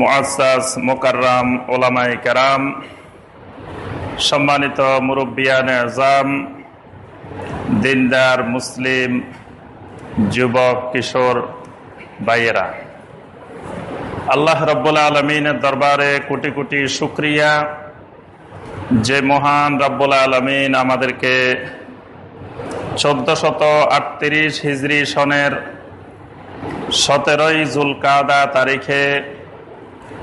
মুআসাস মোকাররাম ওলামাই কারাম, সম্মানিত মুরব্বিয়ান আজাম দিনদার মুসলিম, যুবক, কিশোর ভাইয়েরা। আল্লাহ রব্বুল আলমিনের দরবারে কোটি কোটি শুক্রিয়া। যে মহান রব্বুল আলমিন আমাদেরকে চোদ্দশত আটত্রিশ হিজড়ি সনের সতেরোই জুলকাদা তারিখে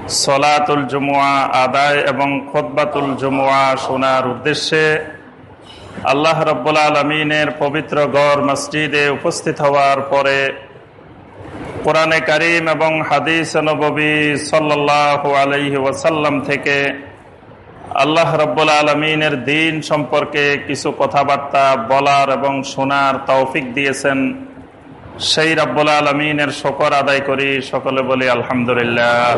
সলাতুল জুমুয়া আদায় এবং খোদবাতুল জুমুয়া শোনার উদ্দেশ্যে আল্লাহ রব্বুল আলমিনের পবিত্র গড় মসজিদে উপস্থিত হওয়ার পরে কোরআনে করিম এবং হাদিস নবী সাল্লাহ আলহি ওয়াসাল্লাম থেকে আল্লাহ রব্বুল আলমিনের দিন সম্পর্কে কিছু কথাবার্তা বলার এবং শোনার তৌফিক দিয়েছেন। সেই রব্বুল আলমিনের শকর আদায় করি, সকলে বলি আলহামদুলিল্লাহ।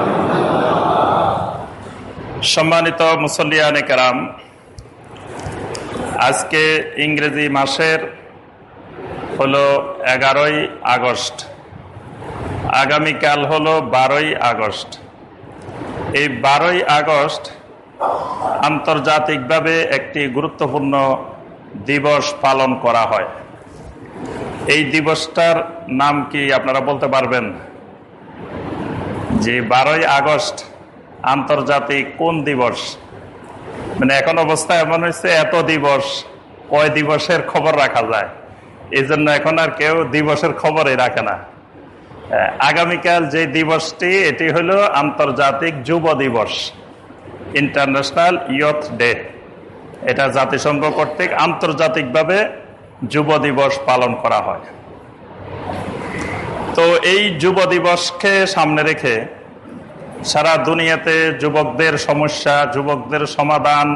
সম্মানিত মুসল্লিয়ানে কেরাম, আজকে ইংরেজি মাসের হলো এগারোই আগস্ট। আগামীকাল হলো বারোই আগস্ট। এই বারোই আগস্ট আন্তর্জাতিকভাবে একটি গুরুত্বপূর্ণ দিবস পালন করা হয়। এই দিবসটার নাম কি আপনারা বলতে পারবেন? যে বারোই আগস্ট আন্তর্জাতিক কোন দিবস? মানে এখন অবস্থা এমন হয়েছে, এত দিবস, কয় দিবসের খবর রাখা যায়? এই জন্য এখন আর কেউ দিবসের খবরই রাখে না। আগামীকাল যে দিবসটি, এটি হলো আন্তর্জাতিক যুব দিবস ইন্টারন্যাশনাল ইয়থ ডে এটা জাতিসংঘ কর্তৃক আন্তর্জাতিকভাবে যুব দিবস পালন করা হয়। তো এই যুব দিবসকে সামনে রেখে সারা দুনিয়াতে যুবকদের সমস্যা, যুবকদের সমাধান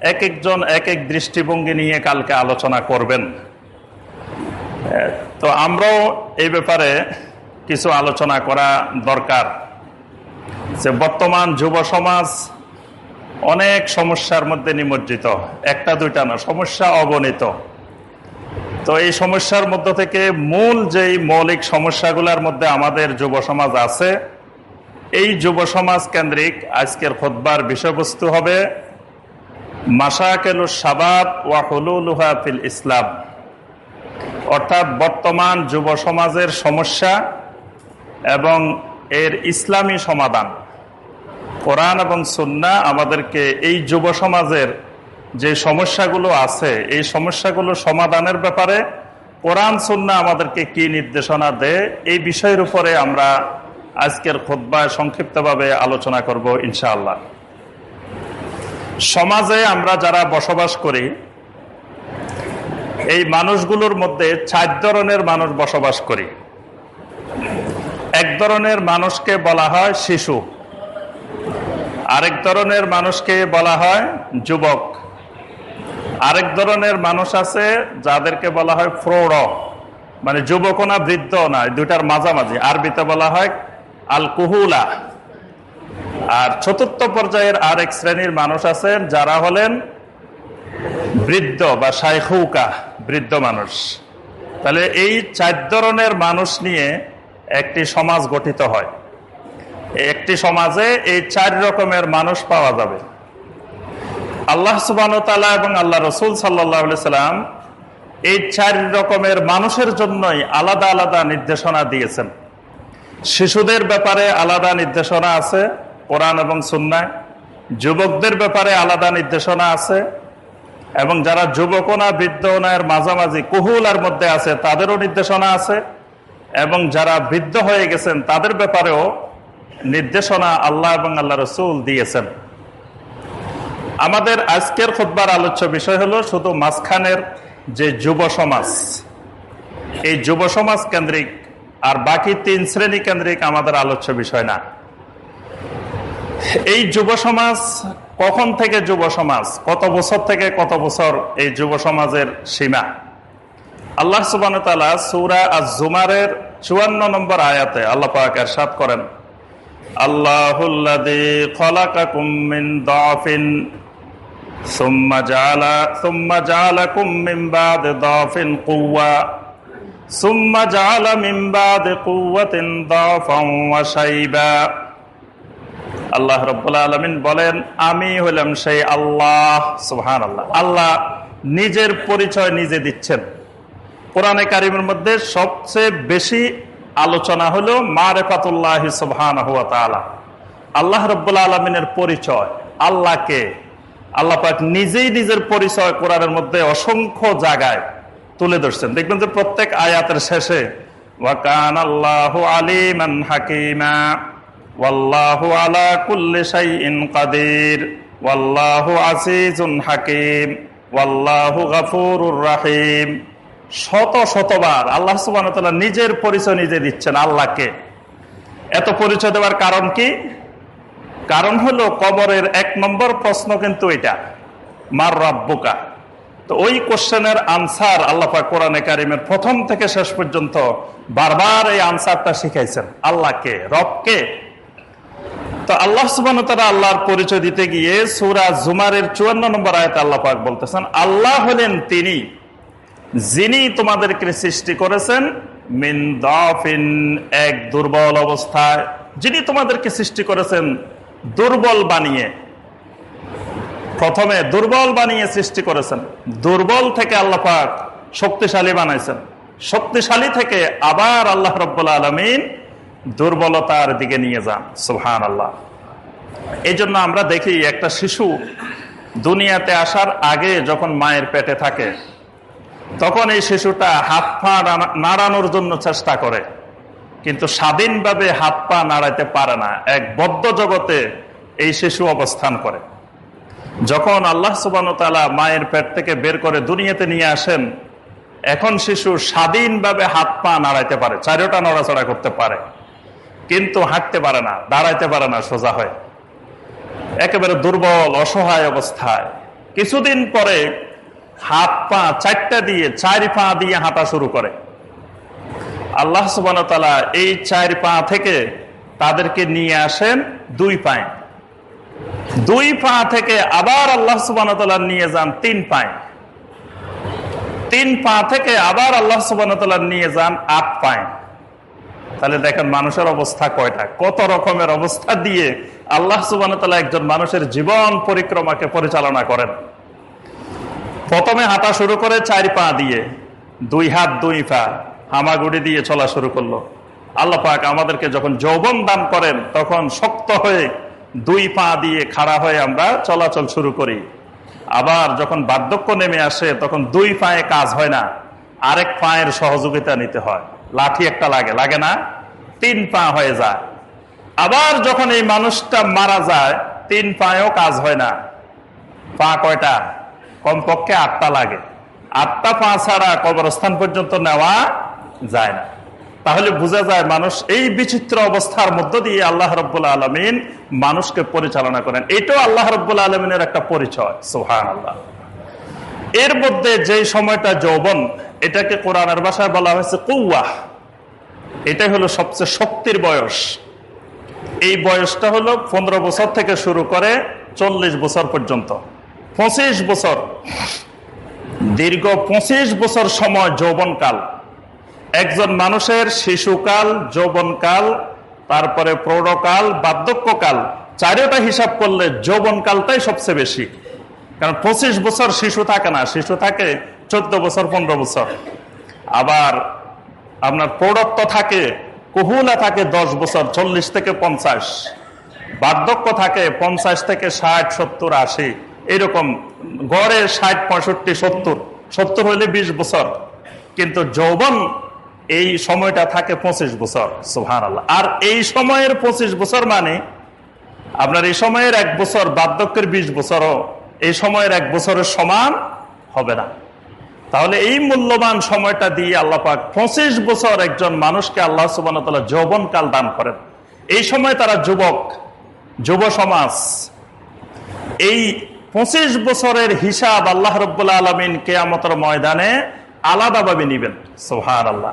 এক একজন এক এক দৃষ্টিভঙ্গি নিয়ে কালকে আলোচনা করবেন। তো আমরাও এই ব্যাপারে কিছু আলোচনা করা দরকার যে বর্তমান যুব সমাজ অনেক সমস্যার মধ্যে নিমজ্জিত। একটা দুইটা না, সমস্যা অগণিত। তো এই সমস্যার মধ্য থেকে মূল যেই মৌলিক সমস্যাগুলোর মধ্যে আমাদের যুব সমাজ আছে, এই যুব সমাজ কেন্দ্রিক আজকের খোদ্বার বিষয়বস্তু হবে মাসাকেল সাবাব ওয়া হলুলুহা ফিল ইসলাম। অর্থাৎ বর্তমান যুব সমাজের সমস্যা এবং এর ইসলামী সমাধান। কোরআন এবং সুন্না আমাদেরকে এই যুব সমাজের যে সমস্যাগুলো আছে, এই সমস্যাগুলো সমাধানের ব্যাপারে কোরআন সুন্না আমাদেরকে কি নির্দেশনা দেয়, এই বিষয়ের উপরে আমরা আজকের খোদ্বায় সংক্ষিপ্তভাবে আলোচনা করব ইনশাআল্লাহ। সমাজে আমরা যারা বসবাস করি, এই মানুষগুলোর মধ্যে চার ধরনের মানুষ বসবাস করি। এক ধরনের মানুষকে বলা হয় শিশু, আরেক ধরনের মানুষকে বলা হয় যুবক। আরেক ধরনের মানুষ আছে যাদেরকে বলা হয় ফ্রৌড় মানে যুবক না বৃদ্ধ না দুটার মাঝামাঝি। আরবিতে বলা হয় আল কুহুলা আর চতুর্থ পর্যায়ের আরেক শ্রেণির মানুষ আছেন যারা হলেন বৃদ্ধ বা সাইখৌকা বৃদ্ধ মানুষ। তাহলে এই চার ধরনের মানুষ নিয়ে একটি সমাজ গঠিত হয়। একটি সমাজে এই চার রকমের মানুষ পাওয়া যাবে। আল্লাহ সুবান এবং আল্লাহ রসুল সাল্লাহ সাল্লাম এই চার রকমের মানুষের জন্যই আলাদা আলাদা নির্দেশনা দিয়েছেন। শিশুদের ব্যাপারে আলাদা নির্দেশনা আছে, কোরআন এবং সুন্নায়। যুবকদের ব্যাপারে আলাদা নির্দেশনা আছে এবং যারা যুবকনা বৃদ্ধনায়ের মাঝামাঝি কুহুলার মধ্যে আছে, তাদেরও নির্দেশনা আছে এবং যারা বৃদ্ধ হয়ে গেছেন, তাদের ব্যাপারেও নির্দেশনা আল্লাহ এবং আল্লাহ রসুল দিয়েছেন। আমাদের আজকের খোদ্বার আলোচ্য বিষয় হলো শুধু মাঝখানের যে যুব সমাজ, এই যুব সমাজ কেন্দ্রিক আর বাকি তিন শ্রেণি কেন্দ্রিক আমাদের আলোচ্য বিষয় না। এই যুব সমাজ কখন থেকে যুব সমাজ, কত বছর থেকে কত বছর এই যুব সমাজের সীমা? আল্লাহ সুবান তালা সুরা আজ জুমারের চুয়ান্ন নম্বর আয়াতে আল্লাহ পাক সাত করেন দাফিন ثم جعل ثم جعلكم من بعد ضعف قوة ثم جعل من بعد قوة ضعفا وشيبا আল্লাহ রব্বুল আলমিন বলেন আমি হইলাম সেই আল্লাহ সুহান আল্লাহ আল্লাহ নিজের পরিচয় নিজে দিচ্ছেন কোরআনে কারিমের মধ্যে সবচেয়ে বেশি আলোচনা হলো মা রেফাতুল্লাহ সুবহান আল্লাহ রব্বুল আলমিনের পরিচয় আল্লাহকে আল্লাহ পাক নিজেই নিজের পরিচয় কোরআনের মধ্যে অসংখ্য জায়গায় তুলে ধরছেন। দেখবেন যে প্রত্যেক আয়াতের শেষে ওয়াকান আলিমান হাকিমা, ওয়াল্লাহু আলা ওয়াল্লাহু আজিজুন হাকিম, ওয়াল্লাহু রাহিম। শত শতবার আল্লাহ নিজের পরিচয় নিজে দিচ্ছেন আল্লাহকে। এত পরিচয় দেওয়ার কারণ কি? কারণ হলো কবরের এক নম্বর প্রশ্ন কিন্তু এটা, মার রাব্বুকা? তো ওই কোশ্চেনের আনসার আল্লাপা কোরআনে কারিমের প্রথম থেকে শেষ পর্যন্ত বারবার এই আনসারটা শিখাইছেন। আল্লাহকে রবকে তো আল্লাহ সুবান তারা আল্লাহর পরিচয় দিতে গিয়ে সুরা জুমারের চুয়ান্ন নম্বর আয়তে আল্লাহ বলতেছেন, আল্লাহ হলেন তিনি যিনি তোমাদেরকে সৃষ্টি করেছেন মিন এক দুর্বল অবস্থায়। যিনি তোমাদেরকে সৃষ্টি করেছেন দুর্বল বানিয়ে, প্রথমে দুর্বল বানিয়ে সৃষ্টি করেছেন। দুর্বল থেকে আল্লাহ পাক শক্তিশালী বানাইছেন। শক্তিশালী থেকে আবার আল্লাহ রব্বুল্লা আলমিন দুর্বলতার দিকে নিয়ে যান। সুহান আল্লাহ এই জন্য আমরা দেখি একটা শিশু দুনিয়াতে আসার আগে যখন মায়ের পেটে থাকে, তখন এই শিশুটা হাত পা নাড়ানোর জন্য চেষ্টা করে। কিন্তু স্বাধীনভাবে হাত পা নাড়াইতে পারে না, এক বদ্ধ জগতে এই শিশু অবস্থান করে। যখন আল্লাহ সুবান মায়ের পেট থেকে বের করে দুনিয়াতে নিয়ে আসেন, এখন শিশু স্বাধীনভাবে হাত পা নাড়াইতে পারে, চারিটা নড়াচড়া করতে পারে, কিন্তু হাঁটতে পারে না, দাঁড়াইতে পারে না, সোজা হয়। একেবারে দুর্বল, অসহায় অবস্থায়। কিছুদিন পরে হাত পা চারটা দিয়ে, চারি পা দিয়ে হাঁটা শুরু করে। আল্লাহ সুবান এই চার পা থেকে তাদেরকে নিয়ে আসেন দুই পায়ে। দুই পা থেকে আবার আল্লাহ সুবান নিয়ে যান তিন পায়ে। তিন পা থেকে আবার আল্লাহ সুবান নিয়ে যান আট পায়ে। তাহলে দেখেন মানুষের অবস্থা কয়টা? কত রকমের অবস্থা দিয়ে আল্লাহ সুবান একজন মানুষের জীবন পরিক্রমাকে পরিচালনা করেন। প্রথমে হাঁটা শুরু করে চার পা দিয়ে, দুই হাত, দুই পা। হামাগুড়ি দিয়ে চলা শুরু করল। আল্লাহ পাক আমাদেরকে যখন যৌবন দান করেন, তখন শক্ত হয়ে দুই পা দিয়ে খাড়া হয়ে আমরা চলাচল শুরু করি। আবার যখন বার্ধক্য নেমে আসে, তখন দুই পায়ে কাজ হয় না, আরেক পায়ের সহযোগিতা নিতে হয়। লাঠি একটা লাগে লাগে না, তিন পা হয়ে যায়। আবার যখন এই মানুষটা মারা যায়, তিন পায়েও কাজ হয় না। পা কয়টা? কমপক্ষে আটটা লাগে। আটটা পা ছাড়া কবরস্থান পর্যন্ত নেওয়া যায় না। তাহলে বোঝা যায় মানুষ এই বিচিত্র অবস্থার মধ্য দিয়ে আল্লাহ রব্বুল্লা আলমিন মানুষকে পরিচালনা করেন। এটাও আল্লাহ রব্বুল্লা আলমিনের একটা পরিচয় সোহান আল্লাহ এর মধ্যে যে সময়টা যৌবন, এটাকে কোরআনের ভাষায় বলা হয়েছে কৌয়া এটাই হলো সবচেয়ে শক্তির বয়স। এই বয়সটা হলো পনেরো বছর থেকে শুরু করে চল্লিশ বছর পর্যন্ত। পঁচিশ বছর। দীর্ঘ পঁচিশ বছর সময় যৌবনকাল। একজন মানুষের শিশুকাল, যৌবনকাল, তারপরে প্রৌঢ়কাল, বার্ধক্যকাল, চারিটা হিসাব করলে যৌবনকালটাই সবচেয়ে বেশি। কারণ পঁচিশ বছর শিশু থাকে না, শিশু থাকে চোদ্দ বছর, পনেরো বছর। আবার আপনার প্রৌঢ়ত্ব থাকে, কুহুলা থাকে দশ বছর, চল্লিশ থেকে পঞ্চাশ। বার্ধক্য থাকে পঞ্চাশ থেকে ষাট, সত্তর, আশি। এরকম গড়ে ষাট, পঁয়ষট্টি, সত্তর। সত্তর হইলে বিশ বছর। কিন্তু যৌবন এই সময়টা থাকে পঁচিশ বছর সুহান আল্লাহ আর এই সময়ের পঁচিশ বছর মানে আপনার এই সময়ের এক বছর, বার্ধক্যের বিশ বছরও এই সময়ের এক বছরের সমান হবে না। তাহলে এই মূল্যবান সময়টা দিয়ে আল্লাহ পাক পঁচিশ বছর একজন মানুষকে আল্লাহ সুবান যৌবন কাল দান করেন। এই সময় তারা যুবক, যুব সমাজ। এই পঁচিশ বছরের হিসাব আল্লাহ রব্বুল্লা আলমিন কেয়ামতর ময়দানে আলাদাভাবে নিবেন সোহার আল্লাহ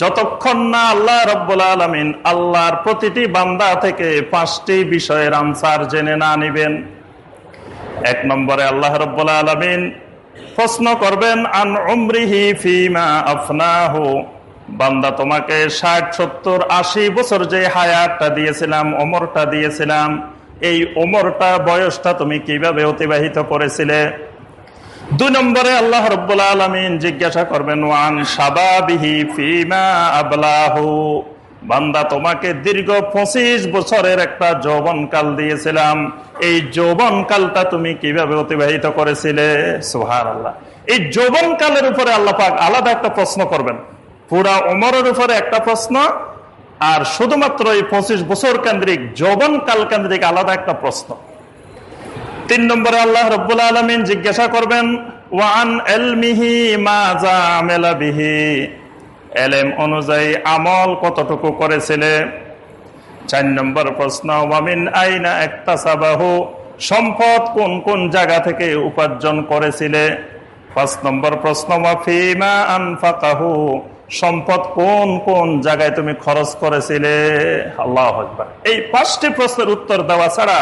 যতক্ষণ না আল্লাহ রব্বুল আলমিন আল্লাহর প্রতিটি বান্দা থেকে পাঁচটি বিষয়ের আনসার জেনে না নিবেন, এক নম্বরে আল্লাহ রব্বুল আলমিন প্রশ্ন করবেন, আন উমরিহি ফিমা আফনাহু? বান্দা, তোমাকে ষাট, সত্তর, আশি বছর যে হায়াতটা দিয়েছিলাম অমরটা দিয়েছিলাম, এই ওমরটা, বয়সটা তুমি কীভাবে অতিবাহিত করেছিলে? দুই নম্বরে আল্লাহ রব্বুল্লা আলমিন জিজ্ঞাসা করবেন, ওয়ান সাবাবিহি ফিমা আবলাহু? বান্দা, তোমাকে দীর্ঘ পঁচিশ বছরের একটা যৌবন কাল দিয়েছিলাম। এই যৌবন কালটা তুমি কীভাবে অতিবাহিত করেছিলে? সোহার আল্লাহ এই যৌবন কালের উপরে আল্লাহ পাক আলাদা একটা প্রশ্ন করবেন। পুরা ওমরের উপরে একটা প্রশ্ন, আর শুধুমাত্র এই পঁচিশ বছর কেন্দ্রিক যৌবন কাল কেন্দ্রিক আলাদা একটা প্রশ্ন। তিন নম্বরে আল্লাহ রব্বুল আলমিন জিজ্ঞাসা করবেন, ওয়ান এলমিহি মাজা বিহি? এলেম অনুযায়ী আমল কতটুকু করেছিলে? চার নম্বর প্রশ্ন, ওয়ামিন আইনা একটা সাবাহু সম্পদ কোন কোন জায়গা থেকে উপার্জন করেছিলে? পাঁচ নম্বর প্রশ্ন ওয়াফিমা আনফাকাহু? সম্পদ কোন কোন জায়গায় তুমি খরচ করেছিলে? আল্লাহ এই পাঁচটি প্রশ্নের উত্তর দেওয়া ছাড়া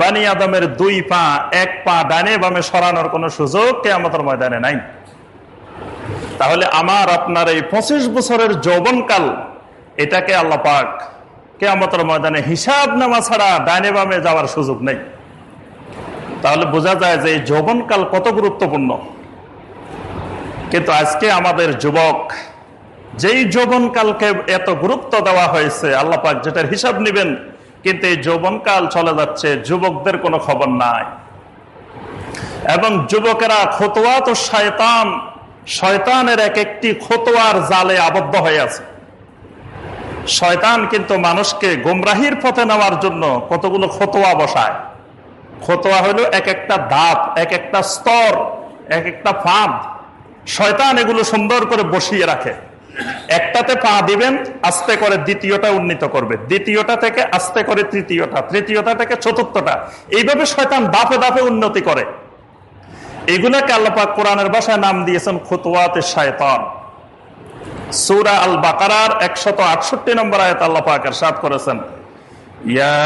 বানি আদমের দুই পা, এক পা ডানে বামে সরানোর কোন সুযোগ কে আমাদের ময়দানে নাই। তাহলে আমার, আপনার এই পঁচিশ বছরের যৌবনকাল, এটাকে আল্লাহ পাক কেয়ামতের ময়দানে হিসাব নামা ছাড়া ডাইনে বামে যাওয়ার সুযোগ নেই। তাহলে বোঝা যায় যে যৌবনকাল কত গুরুত্বপূর্ণ। কিন্তু আজকে আমাদের যুবক, যেই যৌবনকালকে এত গুরুত্ব দেওয়া হয়েছে আল্লাপাক যেটার হিসাব নেবেন কিন্তু এই যৌবনকাল চলে যাচ্ছে, যুবকদের কোনো খবর নাই। এবং যুবকেরা খতোয়া তো শয়তান, শয়তানের এক একটি খতোয়ার জালে আবদ্ধ হয়ে আছে। শয়তান কিন্তু মানুষকে গোমরাহির পথে নেওয়ার জন্য কতগুলো খতোয়া বসায়। খতোয়া হলো এক একটা ধাপ এক একটা স্তর, এক একটা ফাঁদ। শয়তান এগুলো সুন্দর করে বসিয়ে রাখে। একটাতে পা দিবেন, আস্তে করে দ্বিতীয়টা উন্নীত করবে। দ্বিতীয়টা থেকে আস্তে করে তৃতীয়টা তৃতীয়টা থেকে চতুর্থটা। এইভাবে শয়তান দাপে দাপে উন্নতি করে। এগুলাকে আল্লাপাক কোরআনের ভাষায় নাম দিয়েছেন খুতুয়াতে শায়তান। সুরা আল বাকারার একশত আটষট্টি নম্বর আয়ত আল্লাপাকের সাত করেছেন। ইয়া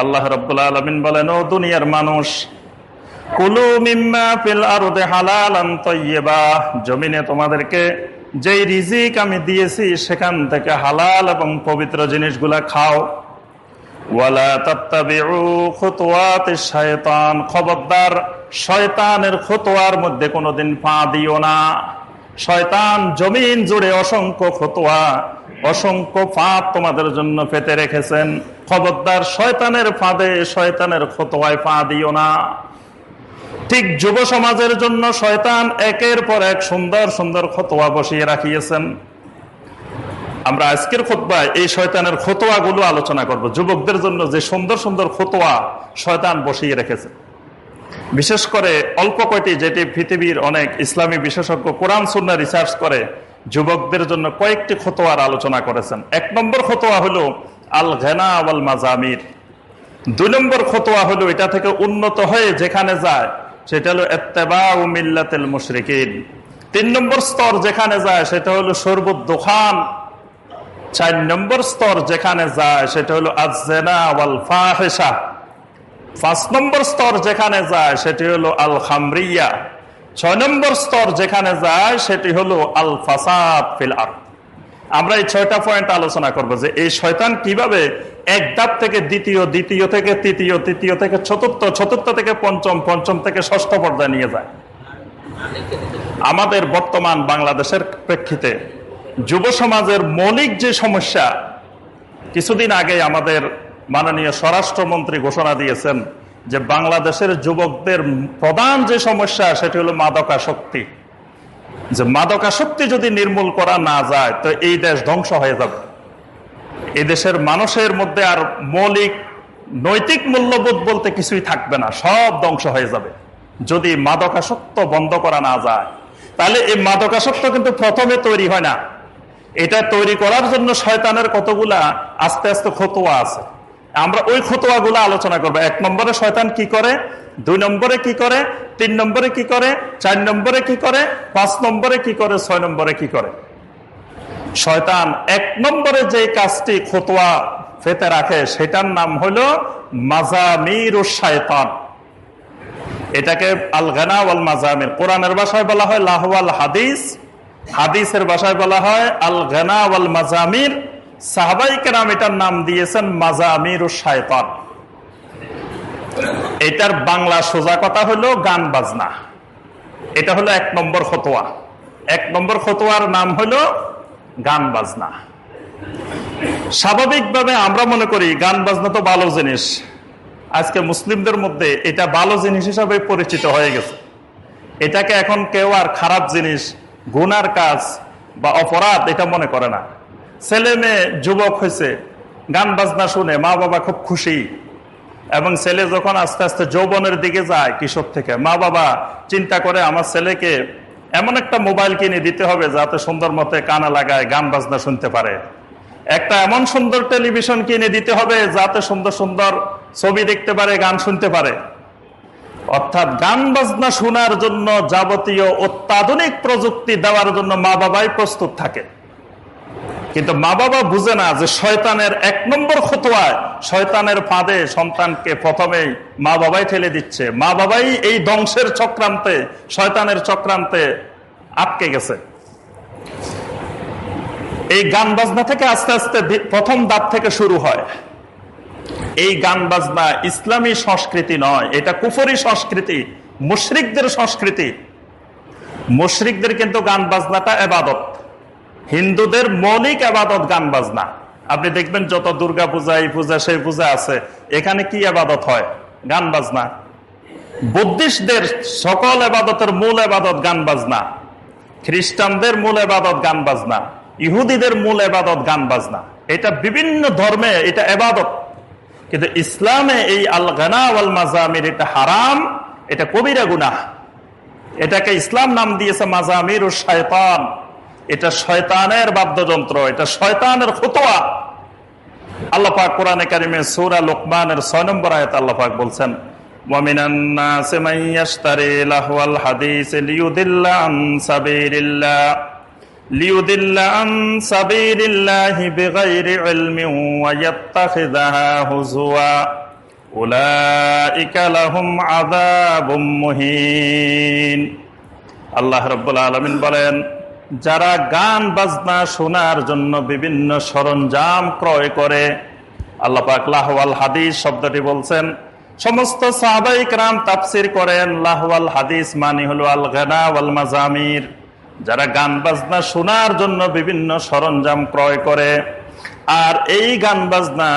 আল্লাহ আলামিন বলেন, ও দুনিয়ার মানুষ জমিনে তোমাদেরকে যেই রিজিক আমি দিয়েছি সেখান থেকে হালাল এবং পবিত্র জিনিসগুলা খাও। ওয়ালা তাত্তাবিউ খুতুওয়াতিশ খবরদার শয়তানের খতোয়ার মধ্যে কোনোদিন পা দিও না। শয়তান জমিন জুড়ে অসংখ্য খতোয়া অসংখ্য ফাঁদ তোমাদের জন্য পেতে রেখেছেন। খবরদার শয়তানের ফাঁদে, শয়তানের খতোয়ায় পা দিও না। ঠিক যুব সমাজের জন্য শয়তান একের পর এক সুন্দর সুন্দর খতোয়া বসিয়ে রাখিয়েছেন। আমরা আজকের খোতবায় এই শয়তানের খতোয়া গুলো আলোচনা করব। যুবকদের জন্য যে সুন্দর সুন্দর খতোয়া শয়তান বসিয়ে রেখেছে। বিশেষ করে অল্প কয়টি, যেটি পৃথিবীর অনেক ইসলামী বিশেষজ্ঞ কোরআন সুন্না রিসার্চ করে, যুবকদের জন্য কয়েকটি খতোয়ার আলোচনা করেছেন। এক নম্বর খতোয়া হলো আল ঘেনা আল মাজামির দুই নম্বর খতোয়া হলো এটা থেকে উন্নত হয়ে যেখানে যায়, সেটা হলো এত্তেবা মিল্লাতেল মুশরিকিন। তিন নম্বর স্তর যেখানে যায়, সেটা হলো সর্বত দোকান। চার নম্বর স্তর যেখানে যায়, সেটা হলো আজেনা ওয়াল ফাহেসা পাঁচ নম্বর স্তর যেখানে যায়, সেটি হলো আল খামরিয়া ছয় নম্বর স্তর যেখানে যায়, সেটি হলো আল ফাসাদ ফিল আর আমরা এই ছয়টা পয়েন্ট আলোচনা করব যে এই শয়তান কীভাবে এক ধাপ থেকে দ্বিতীয় দ্বিতীয় থেকে তৃতীয় তৃতীয় থেকে চতুর্থ চতুর্থ থেকে পঞ্চম পঞ্চম থেকে ষষ্ঠ পর্যায়ে নিয়ে যায়। আমাদের বর্তমান বাংলাদেশের প্রেক্ষিতে যুব সমাজের মৌলিক যে সমস্যা, কিছুদিন আগে আমাদের মাননীয় স্বরাষ্ট্রমন্ত্রী ঘোষণা দিয়েছেন যে বাংলাদেশের যুবকদের প্রধান যে সমস্যা, সেটি হলো মাদকাসক্তি। যে মাদকাসক্তি যদি নির্মূল করা না যায়, তো এই দেশ ধ্বংস হয়ে যাবে। এই দেশের মানুষের মধ্যে আর মৌলিক, নৈতিক মূল্যবোধ বলতে কিছুই থাকবে না, সব ধ্বংস হয়ে যাবে। যদি মাদকাসক্ত বন্ধ করা না যায়, তাহলে এই মাদকাসক্ত কিন্তু প্রথমে তৈরি হয় না। এটা তৈরি করার জন্য শয়তানের কতগুলা আস্তে আস্তে খতোয়া আছে। আমরা ওই খতোয়া গুলো আলোচনা করব। এক নম্বরে শয়তান কি করে? দুই নম্বরে কি করে? তিন নম্বরে কি করে? চার নম্বরে কি করে? পাঁচ নম্বরে কি করে? ছয় নম্বরে কি করে? শয়তান এক নম্বরে যে কাজটি খতোয়া ফেতে রাখে, সেটার নাম হলো মাজামির শায়তান। এটাকে আল গানা ওয়াল মাজামির কোরআনের ভাষায় বলা হয় লাহওয়াল হাদিস। হাদিসের ভাষায় বলা হয় আল গানা ওয়াল মাজামির সাহাবাই কেরাম এটার নাম দিয়েছেন মাজামির ও শায়তান। এটার বাংলা সোজা কথা হলো গান বাজনা। এটা হলো এক নম্বর খতোয়া এক নম্বর খতোয়ার নাম হলো গান বাজনা। স্বাভাবিকভাবে আমরা মনে করি গান বাজনা তো ভালো জিনিস। আজকে মুসলিমদের মধ্যে এটা ভালো জিনিস হিসাবে পরিচিত হয়ে গেছে। এটাকে এখন কেউ আর খারাপ জিনিস, গুনার কাজ বা অপরাধ এটা মনে করে না। ছেলে মেয়ে যুবক হয়েছে, গান বাজনা শুনে মা বাবা খুব খুশি। এবং ছেলে যখন আস্তে আস্তে যৌবনের দিকে যায় কিশোর থেকে, মা বাবা চিন্তা করে আমার ছেলেকে এমন একটা মোবাইল কিনে দিতে হবে যাতে সুন্দর মতে কানা লাগায়, গান বাজনা শুনতে পারে। একটা এমন সুন্দর টেলিভিশন কিনে দিতে হবে যাতে সুন্দর সুন্দর ছবি দেখতে পারে, গান শুনতে পারে। অর্থাৎ গান বাজনা শোনার জন্য যাবতীয় অত্যাধুনিক প্রযুক্তি দেওয়ার জন্য মা বাবাই প্রস্তুত থাকে। কিন্তু মা বাবা বুঝে না যে শয়তানের এক নম্বর খতোয়ায় শয়তানের ফাঁদে সন্তানকে প্রথমেই মা বাবাই ঠেলে দিচ্ছে। মা বাবাই এই ধ্বংসের চক্রান্তে, শয়তানের চক্রান্তে আটকে গেছে। এই গান বাজনা থেকে আস্তে আস্তে প্রথম দাঁত থেকে শুরু হয়। এই গান বাজনা ইসলামী সংস্কৃতি নয়, এটা কুফরি সংস্কৃতি, মুশরিকদের সংস্কৃতি। মুশরিকদের কিন্তু গান বাজনাটা এবাদত। হিন্দুদের মৌলিক আবাদত গান বাজনা। আপনি দেখবেন যত দুর্গা পূজা এই পূজা, সেই পূজা আছে, এখানে কি আবাদত হয়? গান বাজনা। বুদ্ধিস্টদের সকল আবাদতের মূল আবাদত গান বাজনা। খ্রিস্টানদের মূল আবাদত গান বাজনা। ইহুদিদের মূল আবাদত গান বাজনা। এটা বিভিন্ন ধর্মে এটা আবাদত। কিন্তু ইসলামে এই আল গানা আল মাজামির এটা হারাম, এটা কবিরা গুনাহ। এটাকে ইসলাম নাম দিয়েছে মাজামির ও শয়তান এটা শয়তানের বাদ্যযন্ত্র, এটা শয়তানের খুতোয়া আল্লাপাক কোরআনে কারিমে সৌরা লোকমানের ছয় নম্বর আয়ত আল্লাপাক বলছেন আল্লাহ রব্বুল আলমিন বলেন যারা গান, বাজনা শোনার জন্য বিভিন্ন সরঞ্জাম ক্রয় করে। আল্লাহ লাহওয়াল হাদিস শব্দটি বলছেন, সমস্ত সাহাবাইক রাম তাপসির করেন, লাহওয়াল হাদিস মানি হল আল গানা ওয়াল মাজামির। যারা গান, বাজনা শোনার জন্য বিভিন্ন সরঞ্জাম ক্রয় করে। আর এই গান, বাজনা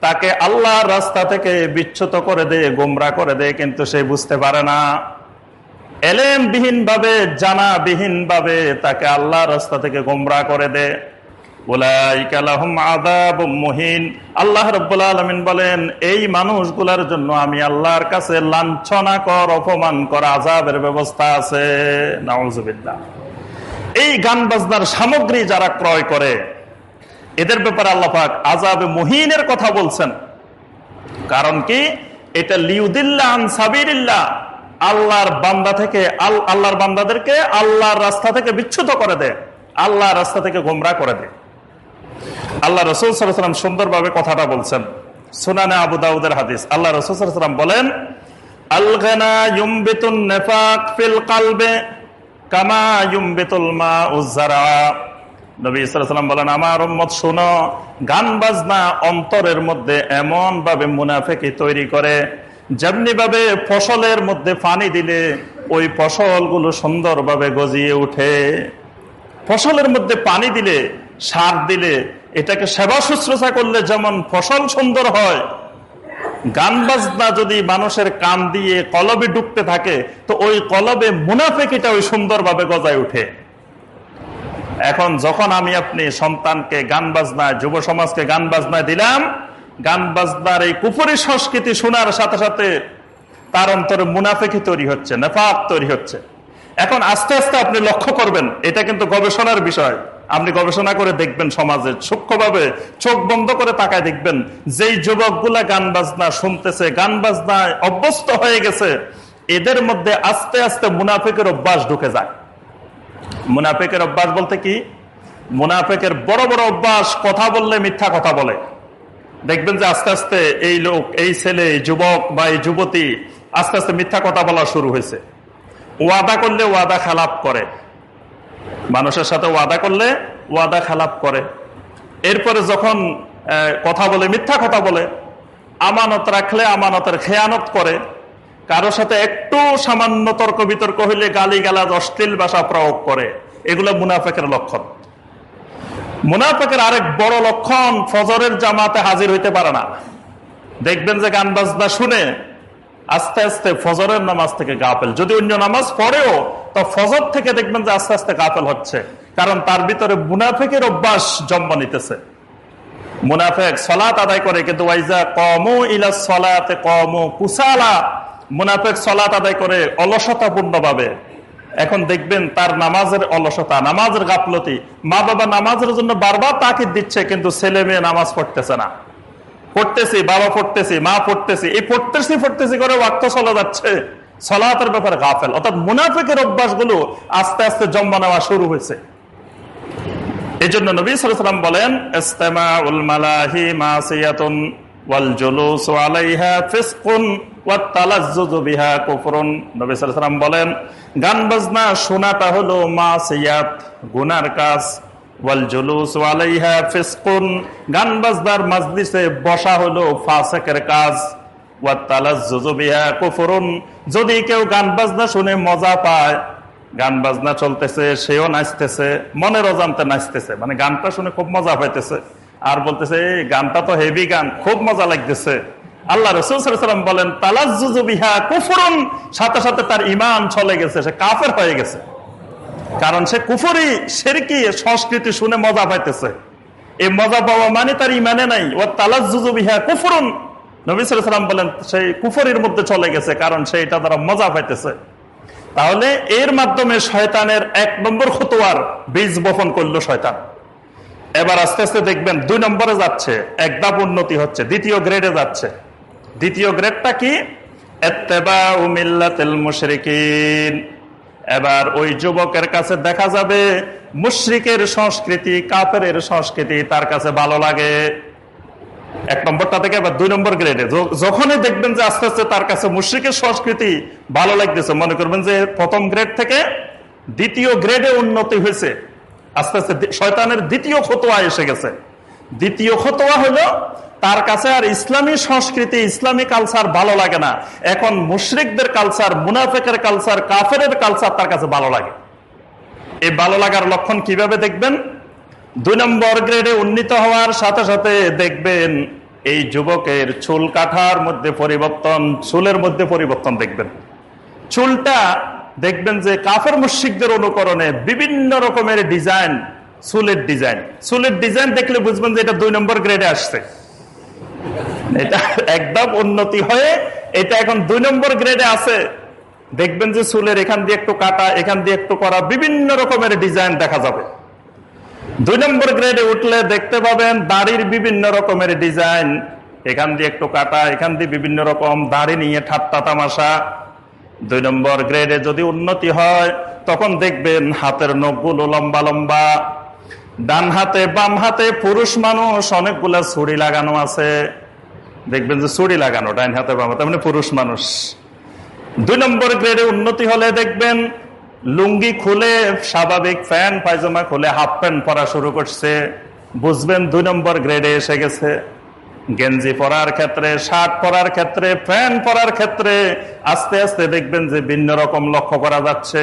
তাকে আল্লাহর রাস্তা থেকে বিচ্ছুত করে দেয় গোমরা করে দেয় কিন্তু সে বুঝতে পারে না। এলেম বিহীন ভাবে জানা বিহীন ভাবে তাকে আল্লাহ রাস্তা থেকে গোমরা করে দে। আল্লাহ বলেন, এই মানুষগুলার জন্য আমি আল্লাহর কাছে লাঞ্ছনা কর, অপমান ব্যবস্থা আছে। এই সামগ্রী যারা ক্রয় করে, এদের ব্যাপারে আল্লাহাক আজাবে মহিনের কথা বলছেন। কারণ কি? এটা লিউদিল্লা আনসাবিরিল্লা আল্লাহর বান্দা থেকে আল্লাহর বান্দাদেরকে আল্লাহর রাস্তা থেকে বিচ্ছুত করে দেয় আল্লাহর রাস্তা থেকে গোমরা করে দেয় আল্লাহ রসুল সাল্লাম সুন্দরভাবে কথাটা বলছেন। সুনানে আবু দাউদের হাদিস। আল্লাহ রসুল সাল্লাম বলেন বলেন, আমার অন্তরের মধ্যে এমন ভাবে মুনাফেকি তৈরি করে যেমনি ভাবে ফসলের মধ্যে পানি দিলে ওই ফসলগুলো সুন্দরভাবে গজিয়ে উঠে ফসলের মধ্যে পানি দিলে, সার দিলে, এটাকে সেবা শুশ্রূষা করলে যেমন ফসল সুন্দর হয়। গান বাজনা যদি মানুষের কান দিয়ে কলবে ডুবতে থাকে, তো ওই কলবে মুনাফেকিটা ওই সুন্দরভাবে গজায় উঠে এখন যখন আমি আপনি সন্তানকে গান বাজনায় যুব সমাজকে গান বাজনায় দিলাম গান বাজনার এই কুপুরি সংস্কৃতি শোনার সাথে সাথে তার অন্তরে মুনাফেকি তৈরি হচ্ছে, নেফাক তৈরি হচ্ছে। এখন আস্তে আস্তে আপনি লক্ষ্য করবেন, এটা কিন্তু গবেষণার বিষয়। আপনি গবেষণা করে দেখবেন সমাজে, সূক্ষ্মভাবে চোখ বন্ধ করে তাকায় দেখবেন, যেই যুবকগুলা গান বাজনা শুনতেছে গান বাজনায় অভ্যস্ত হয়ে গেছে, এদের মধ্যে আস্তে আস্তে মুনাফেকের অভ্যাস ঢুকে যায়। মুনাফেকের অভ্যাস বলতে কি? মুনাফেকের বড় বড় অভ্যাস, কথা বললে মিথ্যা কথা বলে। দেখবেন যে আস্তে আস্তে এই লোক, এই ছেলে, যুবক বা এই যুবতী আস্তে আস্তে মিথ্যা কথা বলা শুরু হয়েছে। ওয়াদা করলে ওয়াদা খালাপ করে। মানুষের সাথে ওয়াদা করলে ওয়াদা খালাপ করে। এরপরে যখন কথা বলে, মিথ্যা কথা বলে, আমানত রাখলে আমানতের খেয়ানত করে। কারও সাথে একটু সামান্য তর্ক বিতর্ক হইলে গালি গালাজ অশ্লীল ভাষা প্রয়োগ করে। এগুলো মুনাফেকের লক্ষণ। মুনাফেকের আরেক বড় লক্ষণ ফজরের জামাতে হাজির হইতে পারে না। দেখবেন যে গান বাজনা শুনে আস্তে আস্তে ফজরের নামাজ থেকে গাফেল। যদি অন্য নামাজ পড়েও, তো ফজর থেকে দেখবেন যে আস্তে আস্তে গাফেল হচ্ছে। কারণ তার ভিতরে মুনাফেকের অভ্যাস জন্ম নিতেছে। মুনাফেক সলাত আদায় করে, কিন্তু ওয়াইজা কমু ইলা সলাতে কমু কুসালা। মুনাফেক সলাত আদায় করে অলসতাপূর্ণ ভাবে এখন দেখবেন তার নামাজের অলসতা, নামাজের গাফলতি। মা বাবা নামাজের জন্য বারবার তাকে দিচ্ছে, কিন্তু ছেলে মেয়ে নামাজ পড়তেছে না। পড়তেছি, বাবা পড়তেছি, মা পড়তেছি, এই পড়তেছি পড়তেছি করে বাক্য চলে যাচ্ছে। সলাতের ব্যাপারে গাফেল। অর্থাৎ মুনাফিকের অভ্যাসগুলো আস্তে আস্তে জন্ম নেওয়া শুরু হয়েছে। এই জন্য নবী সালাম বলেন ইস্তেমা উল মালাহি মাসিয়াতুন ওয়াল বিহা কুফরুন। নবী সাল্লাল্লাহু বলেন, গান বাজনা শোনাটা হলো মাসিয়াত গুনার কাজ। ওয়াল জুলুস আলাইহা ফিসকুন। গান বাজনার মাজলিসে বসা হলো ফাসিকের কাজ। যদি কেউ গান বাজনা শুনে মজা পায়, গান বাজনা চলতেছে, সেও নাচতেছে, মনের অজান্তে নাচতেছে। মানে গানটা শুনে খুব মজা পাইতেছে। আর বলতেছে, এই গানটা তো হেভি গান, খুব মজা লাগতেছে। আল্লাহ রসুলাম বলেন তালাজুবিহা কুফুরন। সাথে সাথে তার ইমান চলে গেছে, সে কাফের হয়ে গেছে। কারণ সে কুফুরি, সেরকি, সংস্কৃতি শুনে মজা পাইতেছে। এই মজা পাওয়া মানে তার ইমানে নাই। ও তালাজুবিহা কুফুরন। নবী সাল্লাম বলেন, সেই কুফরির মধ্যে চলে গেছে, কারণ সে এটা দ্বারা মজা পাইতেছে। তাহলে এর মাধ্যমে শয়তানের এক নম্বর খতুয়ার বীজ বপন করল শয়তান। এবার আস্তে আস্তে দেখবেন দুই নম্বরে যাচ্ছে, এক ধাপ উন্নতি হচ্ছে, দ্বিতীয় গ্রেডে যাচ্ছে। দ্বিতীয় গ্রেডটা কি? এবার ওই যুবকের কাছে দেখা যাবে, মুশ্রিকের সংস্কৃতি কাপের সংস্কৃতি তার কাছে ভালো লাগে। এক নম্বরটা থেকে এবার দুই নম্বর গ্রেডে। যখনই দেখবেন যে আস্তে আস্তে তার কাছে মুশ্রিকের সংস্কৃতি ভালো লাগতেছে, মনে করবেন যে প্রথম গ্রেড থেকে দ্বিতীয় গ্রেডে উন্নতি হয়েছে। আস্তে আস্তে শয়তানের দ্বিতীয় খতোয়া এসে গেছে। দ্বিতীয় খতোয়া হলো তার কাছে আর ইসলামী সংস্কৃতি, ইসলামী কালচার ভালো লাগে না। এখন মুশ্রিকদের কালচার মুনাফেকের কালচার কাফের কালচার তার কাছে ভালো লাগে। এই ভালো লাগার লক্ষণ কীভাবে দেখবেন? দুই নম্বর গ্রেডে উন্নীত হওয়ার সাথে সাথে দেখবেন এই যুবকের চুল কাঠার মধ্যে পরিবর্তন, চুলের মধ্যে পরিবর্তন দেখবেন। চুলটা দেখবেন যে কাফের মুশিকদের অনুকরণে বিভিন্ন রকমের ডিজাইন চুলের ডিজাইন চুলের ডিজাইন দেখলে বুঝবেন যে এটা দুই নম্বর গ্রেডে আসছে। এটা একদম উন্নতি হয়ে এটা এখন দুই নম্বর গ্রেডে আছে। দেখবেন যে চুলের এখান দিয়ে একটু কাটা, এখান দিয়ে একটু করা, বিভিন্ন রকমের ডিজাইন দেখা যাবে। দুই নম্বর গ্রেডে উঠলে দেখতে পাবেন দাড়ির বিভিন্ন রকমের ডিজাইন এখান দিয়ে একটু কাটা, এখান দিয়ে বিভিন্ন রকম দাড়ি নিয়ে ঠাট্টা তামাশা। দুই নম্বর গ্রেডে যদি উন্নতি হয়, তখন দেখবেন হাতের নখগুলো লম্বা লম্বা। ডান হাতে, বাম হাতে পুরুষ মানুষ, অনেকগুলা ছুরি লাগানো আছে। দেখবেন যে ছুরি লাগানো ডাইন হাতে, বাম হাতে মানে পুরুষ মানুষ। দুই নম্বর গ্রেডে উন্নতি হলে দেখবেন লুঙ্গি খুলে স্বাভাবিক ফ্যান পায়জামা খুলে হাফ প্যান্ট পরা শুরু করছে। বুঝবেন দুই নম্বর গ্রেডে এসে গেছে। গেঞ্জি পরার ক্ষেত্রে, শার্ট পরার ক্ষেত্রে, প্যান্ট পরার ক্ষেত্রে আস্তে আস্তে দেখবেন যে ভিন্ন রকম লক্ষ্য করা যাচ্ছে।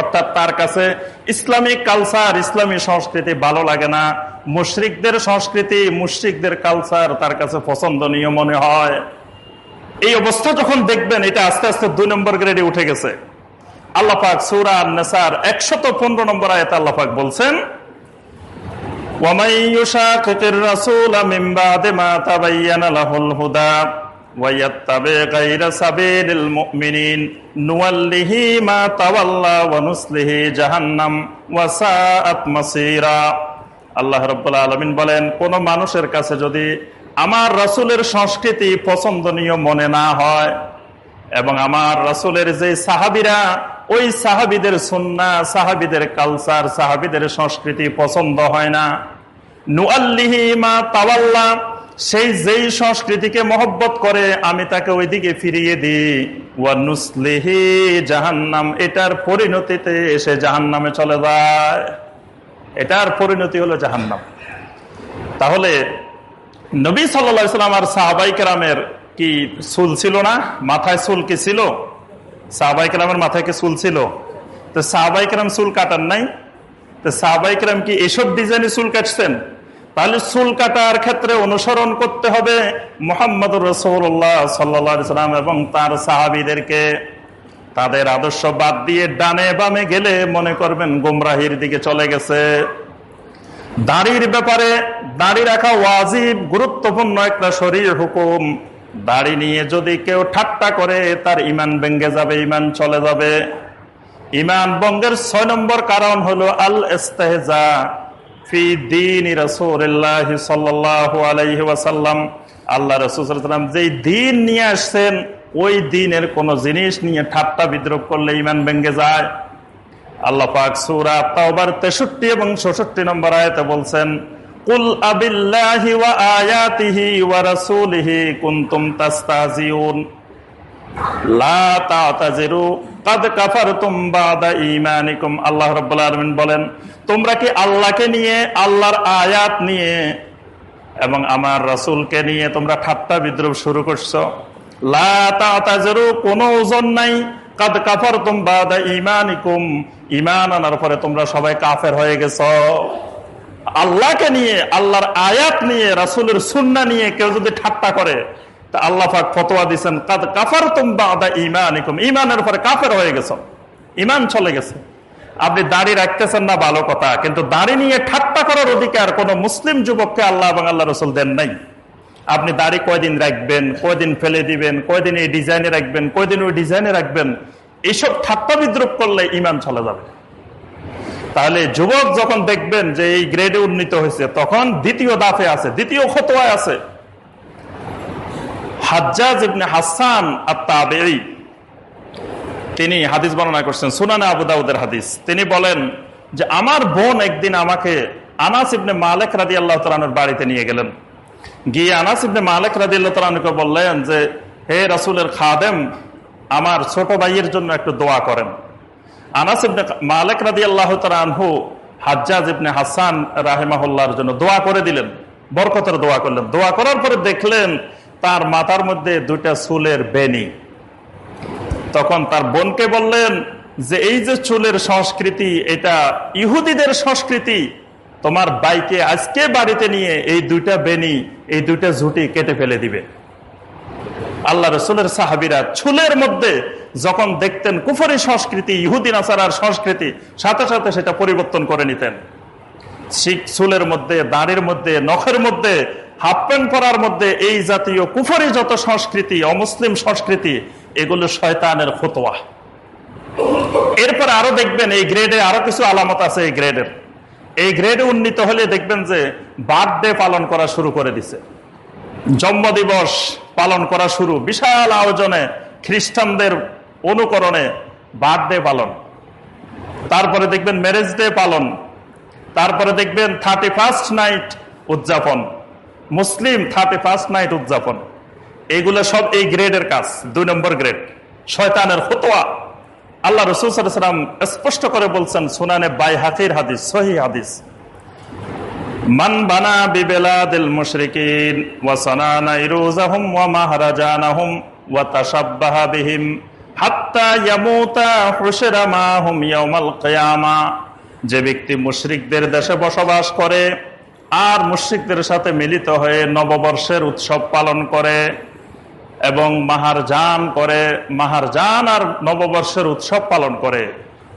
অর্থাৎ তার কাছে ইসলামিক কালচার ইসলামী সংস্কৃতি ভালো লাগে না। মুশ্রিকদের সংস্কৃতি, মুশ্রিকদের কালচার তার কাছে পছন্দনীয় মনে হয়। এই অবস্থা যখন দেখবেন, এটা আস্তে আস্তে দুই নম্বর গ্রেডে উঠে গেছে। আল্লাপাক সৌরা নেসার একশত পনেরো নম্বর আয়তা আল্লাপাক বলছেন আল্লাহ রব্বুল্লাহ আলমিন বলেন, কোন মানুষের কাছে যদি আমার রসুলের সংস্কৃতি পছন্দনীয় মনে না হয়, এবং আমার রসুলের যে সাহাবিরা, ওই সাহাবিদের সন্না, সাহাবিদের কালচার সাহাবিদের সংস্কৃতি পছন্দ হয় না নুয়াল্লিহি মা তাওয়াল্লা সেই যেই সংস্কৃতিকে মহব্বত করে, আমি তাকে ওইদিকে ফিরিয়ে দিই। ওয়ানুসলিহি জাহান্নাম, এটার পরিণতিতে এসে জাহান্নামে চলে যায়। এটার পরিণতি হলো জাহান্নাম। তাহলে নবী সাল্লাম আর সাহাবাই কেরামের কি চুল ছিল না? মাথায় চুল কি ছিল? সাহাবাই কেরামের মাথায় কি চুল ছিল? তো সাহাবাই কেরাম চুল কাটার নাই। তো সাহাবাই কেরাম কি এসব ডিজাইনে চুল কাটছেন? তাহলে চুল কাটার ক্ষেত্রে অনুসরণ করতে হবে মোহাম্মদ রসৌল্লাহ সাল্লাম এবং তার সাহাবিদেরকে। তাদের আদর্শ বাদ দিয়ে ডানে বামে গেলে মনে করবেন গুমরাহির দিকে চলে গেছে। দাড়ির ব্যাপারে দাড়ি রাখা ওয়াজিব, গুরুত্বপূর্ণ একটা শরীর হুকুম। দাড়ি নিয়ে যদি কেউ ঠাট্টা করে, তার ইমান ভেঙ্গে যাবে, ইমান চলে যাবে। ইমান বঙ্গের ছয় নম্বর কারণ হলো আল ইস্তেহজা ফি দিন রসুল্লাহ সাল্লাহ আলাইহি ওয়াসাল্লাম। আল্লাহ রসুলাম যেই দিন নিয়ে আসছেন, ওই দিনের কোন জিনিস নিয়ে ঠাট্টা বিদ্রোপ করলে ইমান ভেঙ্গে যায়। আল্লাহ পাক সুরা তাওবার তেষট্টি এবং ষষট্টি নম্বর আয়তে বলছেন, কুল আবিল্লাহি ওয়া আয়াতিহি ওয়া রাসূলিহি কুনতুম তাস্তাহজিউন। আল্লাহ বলেন, তোমরা কি আল্লাহকে নিয়ে, আল্লাহর আয়াত নিয়ে এবং আমার রাসূলকে নিয়ে তোমরা ঠাট্টা শুরু করছ? লা তাতাজিরু, কোনো ওজন নাই। কাদ ঈমানিকুম। ঈমান আনার পরে তোমরা সবাই কাফের হয়ে গেছো। আল্লাহকে নিয়ে, আল্লাহর আয়াত নিয়ে, রাসুলের সুন্না নিয়ে কেউ যদি ঠাট্টা করে তা আল্লাহ পাক ফতোয়া দিচ্ছেন কাদ কাফার তুমবা ইমানিকুম ইমানের পরে কাফের হয়ে গেছ। ইমান চলে গেছে। আপনি দাড়ি রাখতেছেন না, ভালো কথা, কিন্তু দাড়ি নিয়ে ঠাট্টা করার অধিকার কোন মুসলিম যুবককে আল্লাহ এবং আল্লাহ রসুল দেন নাই। আপনি দাড়ি কয়দিন রাখবেন, কয়দিন ফেলে দিবেন, কয়দিন এই ডিজাইনে রাখবেন, কয়দিন ওই ডিজাইনে রাখবেন এইসব ঠাট্টা বিদ্রুপ করলে ইমান চলে যাবে। তাহলে যুবক যখন দেখবেন যে এই গ্রেডে উন্নীত হয়েছে, তখন দ্বিতীয় দাফে আছে, দ্বিতীয় খতোয়ায় আছে। হাজ্জাজ ইবনে হাসান আত্মাবেই তিনি হাদিস বর্ণনা করছেন, সুনানে আবুদাউদের হাদিস। তিনি বলেন যে, আমার বোন একদিন আমাকে আনাস ইবনে মালেক রাদি আল্লাহ তালানোর বাড়িতে নিয়ে গেলেন। গিয়ে আনাস ইবনে মালেক রাদি আল্লাহ তালানুকে বললেন যে, হে রাসুলের খাদেম, আমার ছোট ভাইয়ের জন্য একটু দোয়া করেন। আনাস ইবনে মালিক রাদি আল্লাহ আনহু হাজ্জাজ ইবনে হাসান রাহেমাহুল্লাহর জন্য দোয়া করে দিলেন, বরকতের দোয়া করলেন। দোয়া করার পরে দেখলেন তার মাথার মধ্যে দুইটা চুলের বেনি তখন তার বোনকে বললেন যে, এই যে চুলের সংস্কৃতি, এটা ইহুদিদের সংস্কৃতি। তোমার বাইকে আজকে বাড়িতে নিয়ে এই দুইটা বেনি এই দুইটা ঝুটি কেটে ফেলে দিবে। আল্লাহ রসুলের সাহাবিরা চুলের মধ্যে যখন দেখতেন কুফরি সংস্কৃতি ইহুদিন আসার সংস্কৃতি, সাথে সাথে সেটা পরিবর্তন করে নিতেন। শিখ চুলের মধ্যে, দাঁড়ির মধ্যে, নখের মধ্যে হাফ প্যান্ট পরার মধ্যে এই জাতীয় কুফরি যত সংস্কৃতি, অমুসলিম সংস্কৃতি, এগুলো শয়তানের ফতোয়া। এরপর আরও দেখবেন এই গ্রেডে আরও কিছু আলামত আছে এই গ্রেডের এই গ্রেডে উন্নীত হলে দেখবেন যে বার্থডে পালন করা শুরু করে দিছে। জন্মদিবস পালন করা শুরু। বিশাল আয়োজনে খ্রিস্টানদের অনুকরণে বার্থডে পালন। তারপরে দেখবেন ম্যারেজ ডে পালন। তারপরে দেখবেন থার্টি ফার্স্ট নাইট উদযাপন। মুসলিম থার্টি ফার্স্ট নাইট উদযাপন। এইগুলো সব এই গ্রেডের কাজ, দুই নম্বর গ্রেড। শয়তানের হতোয়া আল্লাহ রসুল সাল্লাম স্পষ্ট করে বলছেন, সুনানে বাই হাতির হাদিস সহি হাদিস। মান বানা বিবেলাদিল মুশরিকিন, ওয়া ওয়া ওয়া ইয়ামুতা মাহুম যে ব্যক্তি মুশরিকদের দেশে বসবাস করে আর মুশরিকদের সাথে মিলিত হয়ে নববর্ষের উৎসব পালন করে এবং মাহার জান করে মাহার জান আর নববর্ষের উৎসব পালন করে।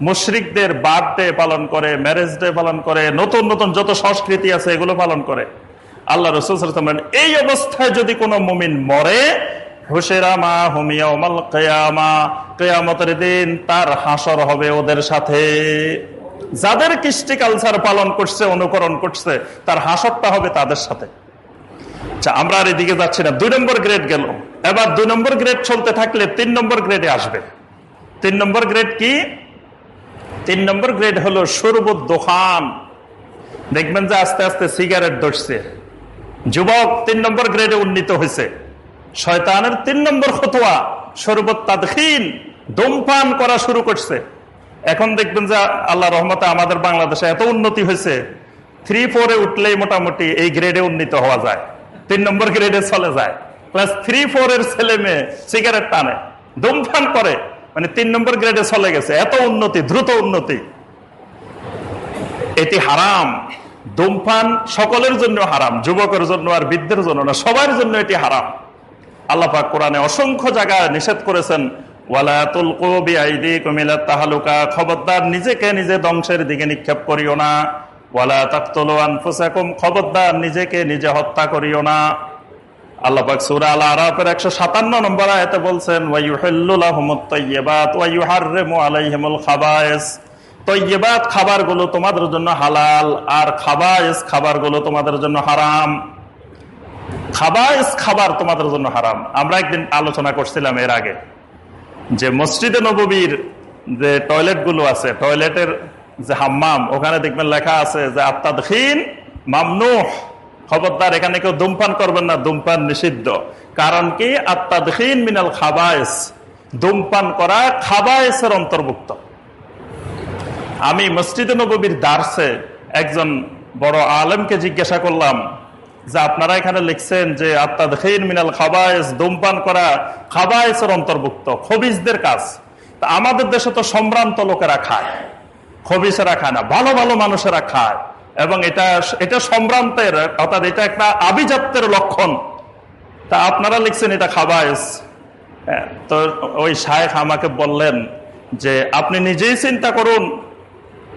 মুশরিকদের বার্থডে পালন করে ম্যারেজ ডে পালন করে, নতুন নতুন যত সংস্কৃতি আছে এগুলো পালন করে। আল্লাহ রসুল এই অবস্থায় যদি কোনো মুমিন মরে হুসেরামা হুমিয়ামাল কেয়ামা, কেয়ামতের দিন তার হাসর হবে ওদের সাথে। যাদের কৃষ্টি কালচার পালন করছে, অনুকরণ করছে, তার হাসরটা হবে তাদের সাথে। আচ্ছা আমরা আর এদিকে যাচ্ছি না। দুই নম্বর গ্রেড গেল। এবার দুই নম্বর গ্রেড চলতে থাকলে তিন নম্বর গ্রেডে আসবে। তিন নম্বর গ্রেড কি? তিন নম্বর গ্রেড হলো সরবত দোকান দেখবেন যে আস্তে আস্তে সিগারেট ধরছে। যুবক, তিন নম্বর গ্রেডে উন্নীত হয়েছে। শয়তানের তিন নম্বর খতোয়া সরবত তাদখিন দমপান করা শুরু করছে। এখন দেখবেন যে আল্লাহ রহমতে আমাদের বাংলাদেশে এত উন্নতি হয়েছে। থ্রি ফোরে উঠলেই মোটামুটি এই গ্রেডে উন্নীত হওয়া যায়। তিন নম্বর গ্রেডে চলে যায়। ক্লাস থ্রি ফোর এর ছেলে মেয়ে সিগারেট টানে, ধূমপান করে। মানে তিন নম্বর গ্রেডে চলে গেছে। এত উন্নতি, দ্রুত উন্নতি। এটি হারাম। ধূমপান সকলের জন্য হারাম, যুবকের জন্য আর বৃদ্ধের জন্য না, সবার জন্য এটি হারাম। আল্লাপাক কোরআনে অসংখ্য জায়গায় নিষেধ করেছেন খবরদার নিজেকে নিজে ধ্বংসের দিকে নিক্ষেপ করিও না। ওয়ালা তাকতলো আনফুসাকুম, খবরদার নিজেকে নিজে হত্যা করিও না। আরাফের 157 নম্বর বলছেন খাবায়েস। খাবারগুলো তোমাদের জন্য হালাল, আর খাবায়েস খাবারগুলো তোমাদের জন্য হারাম। খাবাইস খাবার তোমাদের জন্য হারাম। আমরা একদিন আলোচনা করছিলাম এর আগে। যে মসজিদে নবীর যে টয়লেটগুলো আছে, টয়লেটের যে হাম্মাম, ওখানে দেখবেন লেখা আছে যে আত্মাদহীন মামনু খবরদার, এখানে কেউ ধূমপান করবেন না, ধূমপান নিষিদ্ধ। কারণ কি? আত্মাদহীন মিনাল খাবায়স। ধূমপান করা খাবায়সের অন্তর্ভুক্ত। আমি মসজিদে নবীর দার্সে একজন বড় আলেমকে জিজ্ঞাসা করলাম যে আপনারা এখানে লিখছেন যে আত্মাদহীন মিনাল খাবায়স ধূমপান করা খাবায়সের অন্তর্ভুক্ত খবিজদের কাজ। তা আমাদের দেশে তো সম্ভ্রান্ত লোকেরা খায়। খবিসেরা খায় না ভালো ভালো মানুষেরা খায়। এবং এটা এটা সম্ভ্রান্তের অর্থাৎ এটা একটা আভিজাত্যের লক্ষণ। তা আপনারা লিখছেন এটা খাবায়স। হ্যাঁ, তো ওই শায়েখ আমাকে বললেন যে আপনি নিজেই চিন্তা করুন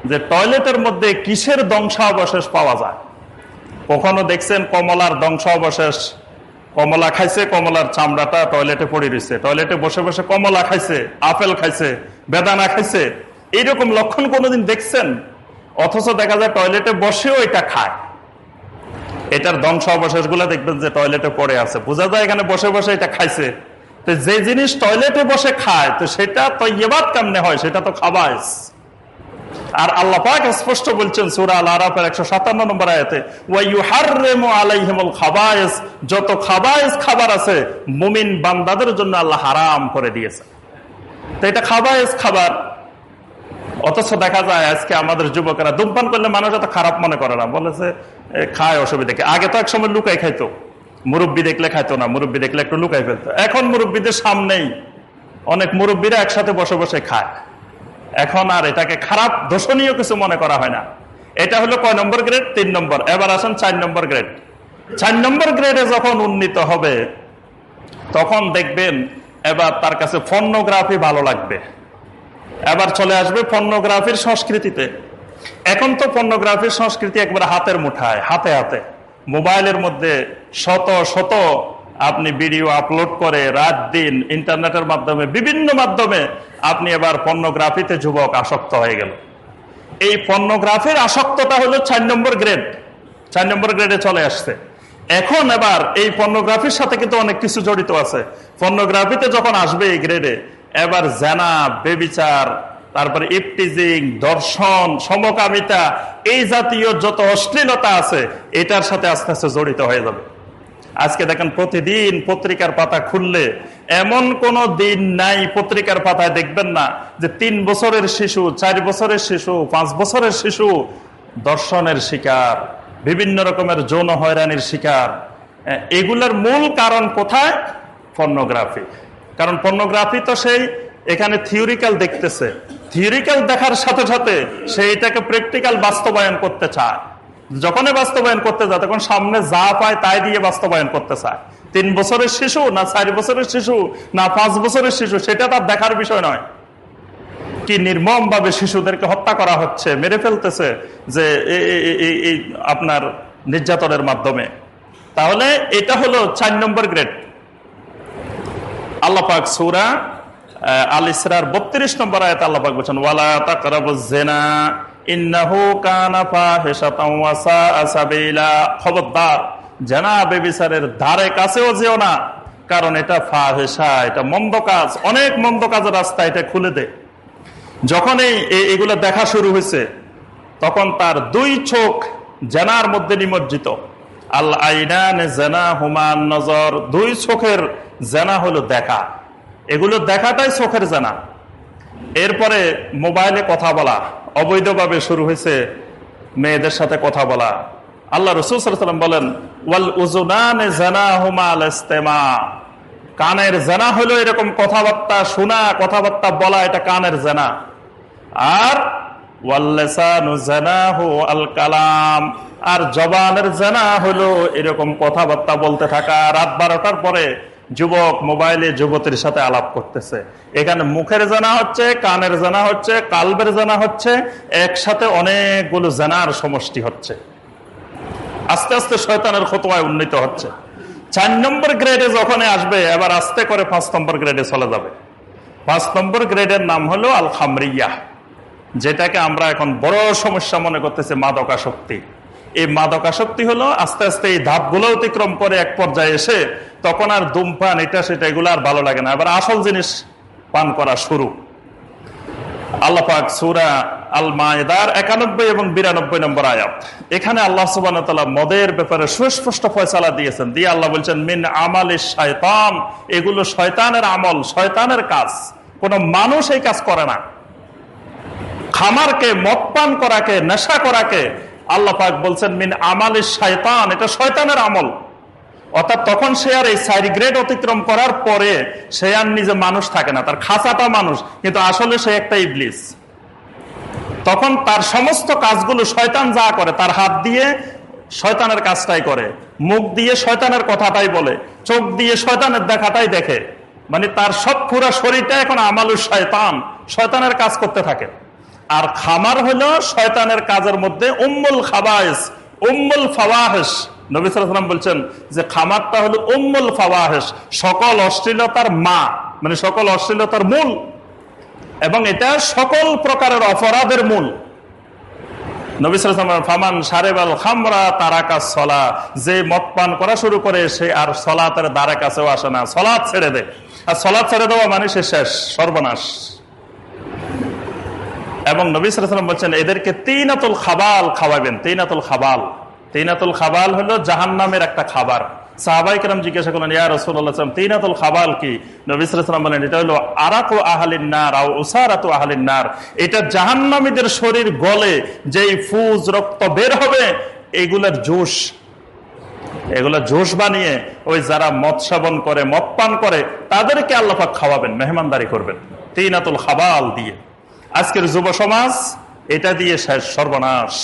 যে টয়লেটের মধ্যে কিসের ধ্বংসাবশেষ পাওয়া যায়। কখনো দেখছেন কমলার ধ্বংসাবশেষ? কমলা খাইছে, কমলার চামড়াটা টয়লেটে পড়ে রয়েছে। টয়লেটে বসে বসে কমলা খাইছে, আপেল খাইছে, বেদানা খাইছে। এইরকম লক্ষণ কোনোদিন দেখছেন? অথচ দেখা যায় টয়লেটে বসেও এটা খায়। এটার ধ্বংস অবশেষগুলা দেখবেন যে টয়লেটে পড়ে আছে। বোঝা যায় এখানে বসে বসে এটা খাইছে। তো যে জিনিস টয়লেটে বসে খায়, তো সেটা তো ইয়েবাদ কেমনে হয়? সেটা তো খাবাইস। আর আল্লাহ পাক স্পষ্ট বলছেন সুরা আল আরাফের একশো সাতান্ন নম্বর আয়াতে আলাইহিমুল খাবায়েস যত খাবায়েস খাবার আছে, মুমিন বান্দাদের জন্য আল্লাহ হারাম করে দিয়েছে। তো এটা খাবায়েস খাবার। অথচ দেখা যায় আজকে আমাদের যুবকেরা ধূমপান করলে মানুষ এত খারাপ মনে করে না। বলেছে খায় অসুবিধা কি? আগে তো এক সময় লুকাই খাইতো। মুরব্বী দেখলে খাইতো না, মুরব্বী দেখলে একটু লুকাই ফেলতো। এখন মুরব্বীদের সামনেই অনেক মুরব্বীরা একসাথে বসে বসে খায়। এখন আর এটাকে খারাপ, দোষণীয় কিছু মনে করা হয় না। এটা হলো কয় নম্বর গ্রেড? তিন নম্বর। এবার আসেন চার নম্বর গ্রেড। চার নম্বর গ্রেডে যখন উন্নীত হবে, তখন দেখবেন এবার তার কাছে ফর্নোগ্রাফি ভালো লাগবে। এবার চলে আসবে পর্নোগ্রাফির সংস্কৃতিতে। এখন তো পর্নোগ্রাফির সংস্কৃতি একবার হাতের মুঠায়, হাতে হাতে। মোবাইলের মধ্যে শত শত আপনি ভিডিও আপলোড করে রাত দিন ইন্টারনেটের মাধ্যমে, বিভিন্ন মাধ্যমে আপনি এবার পর্নোগ্রাফিতে যুবক আসক্ত হয়ে গেল। এই পর্নোগ্রাফির আসক্তটা হলো চার নম্বর গ্রেড চার নম্বর গ্রেডে চলে আসছে। এখন এবার এই পর্নোগ্রাফির সাথে কিন্তু অনেক কিছু জড়িত আছে। পর্নোগ্রাফিতে যখন আসবে এই গ্রেডে এবার জেনা, বেবিচার, তারপরে ইপটিজিং, দর্শন, সমকামিতা, এই জাতীয় যত অশ্লীলতা আছে, এটার সাথে আস্তে আস্তে জড়িত হয়ে যাবে। আজকে দেখেন প্রতিদিন পত্রিকার পাতা খুললে এমন কোন দিন নাই, পত্রিকার পাতায় দেখবেন না যে তিন বছরের শিশু, চার বছরের শিশু, পাঁচ বছরের শিশু দর্শনের শিকার, বিভিন্ন রকমের যৌন হয়রানির শিকার। এগুলোর মূল কারণ কোথায়? পর্নোগ্রাফি। কারণ পর্নোগ্রাফি তো সেই এখানে থিওরিক্যাল দেখতেছে। থিওরিক্যাল দেখার সাথে সাথে সে এটাকে প্র্যাকটিক্যাল বাস্তবায়ন করতে চায়। যখনই বাস্তবায়ন করতে যায়, তখন সামনে যা পায় তাই দিয়ে বাস্তবায়ন করতে চায়। তিন বছরের শিশু না চার বছরের শিশু না পাঁচ বছরের শিশু, সেটা তার দেখার বিষয় নয়। কি নির্মম ভাবে শিশুদেরকে হত্যা করা হচ্ছে, মেরে ফেলতেছে যে এই- আপনার নির্যাতনের মাধ্যমে। তাহলে এটা হলো চার নম্বর গ্রেড। আল্লাপাক সুরা আল ইসরার বত্রিশ নম্বর আয়াত আল্লাপাক বলছেন, ওয়ালা তাকরাবু জেনা খবরদার জেনা বেবিচারের ধারে কাছেও যেও না, কারণ এটা এটা অনেক রাস্তা এটা খুলে দেয় যখন এই এ- এগুলো দেখা শুরু হয়েছে, তখন তার দুই চোখ জেনার মধ্যে নিমজ্জিত। আল জেনা হুমান নজর, দুই চোখের জেনা হলো দেখা। এগুলো দেখাটাই চোখের জেনা। এরপরে মোবাইলে কথা বলা। অবৈধভাবে শুরু হয়েছে মেয়েদের সাথে কথা বলা। আল্লাহ রসুল সাল্লাম বলেন, ওয়াল উজুনান জেনা হুমা কানের জেনা হলো এরকম কথাবার্তা শোনা, কথাবার্তা বলা, এটা কানের জেনা। আর আল কালাম। আর জবানের জানা হলো এরকম কথাবার্তা বলতে থাকা। রাত বারোটার পরে যুবক মোবাইলে যুবতীর সাথে আলাপ করতেছে। এখানে মুখের জানা হচ্ছে, কানের জানা হচ্ছে, কালবের জানা হচ্ছে, একসাথে অনেকগুলো জানার সমষ্টি হচ্ছে। আস্তে আস্তে শয়তানের খতোয়ায় উন্নীত হচ্ছে। চার নম্বর গ্রেডে যখন আসবে, এবার আস্তে করে পাঁচ নম্বর গ্রেডে চলে যাবে। পাঁচ নম্বর গ্রেডের নাম হলো আল খামরিয়া যেটাকে আমরা এখন বড় সমস্যা মনে করতেছি মাদকাসক্তি। এই মাদকাসক্তি হলো, আস্তে আস্তে এই ধাপগুলো অতিক্রম করে এক পর্যায়ে এসে তখন আর ধূমপান এটা সেটা এগুলো আর ভালো লাগে না। আবার আসল জিনিস পান করা শুরু। আল্লাপাক সুরা আল মায়েদার একানব্বই এবং বিরানব্বই নম্বর আয়াত। এখানে আল্লাহ সুবান মদের ব্যাপারে সুস্পষ্ট ফয়সালা দিয়েছেন। দিয়ে আল্লাহ বলছেন, মিন আমাল শয়তান এগুলো শয়তানের আমল, শয়তানের কাজ। কোন মানুষ এই কাজ করে না। খামারকে মদপান করাকে, নেশা করাকে আল্লাহ পাক বলছেন, মিন আমাল শয়তান এটা শয়তানের আমল। অর্থাৎ তখন সে আর এই সাইড গ্রেড অতিক্রম করার পরে সে আর নিজে মানুষ থাকে না, তার খাঁচাটা মানুষ, কিন্তু আসলে সে একটা ইবলিস। তখন তার সমস্ত কাজগুলো শয়তান যা করে, তার হাত দিয়ে শয়তানের কাজটাই করে। মুখ দিয়ে শয়তানের কথাটাই বলে, চোখ দিয়ে শয়তানের দেখাটাই দেখে। মানে তার সব পুরো শরীরটা এখন আমালু শয়তান, শয়তানের কাজ করতে থাকে। আর খামার হলো শয়তানের কাজের মধ্যে উম্মুল খাবাইস, উম্মুল ফাওয়াহেস নবিসাম বলছেন যে খামারটা হলো উম্মুল ফাওয়াহেস সকল অশ্লীলতার মা মানে সকল অশ্লীলতার মূল। এবং এটা সকল প্রকারের অপরাধের মূল। ফামান সারেবাল খামরা সলা যে পান করা শুরু করে, সে আর কাছেও আসে না। সলাদ ছেড়ে দেয় আর সলাদ ছেড়ে দেওয়া মানে সে শেষ, সর্বনাশ। এবং নবী সালাম বলছেন, এদেরকে তিনাতুল খাবাল খাওয়াবেন। তিনাতুল খাবাল। তিনাতুল খাবাল হলো জাহান নামের একটা খাবার। শরীর গলে ফুজ, রক্ত বের হবে এইগুলোর জোশ এগুলা জোশ বানিয়ে ওই যারা মদ সেবন করে, মদ পান করে, তাদেরকে আল্লাহাক খাওয়াবেন, মেহমানদারি করবেন। তিনাতুল খাবাল দিয়ে। আজকের যুব সমাজ, এটা দিয়ে শেষ সর্বনাশ।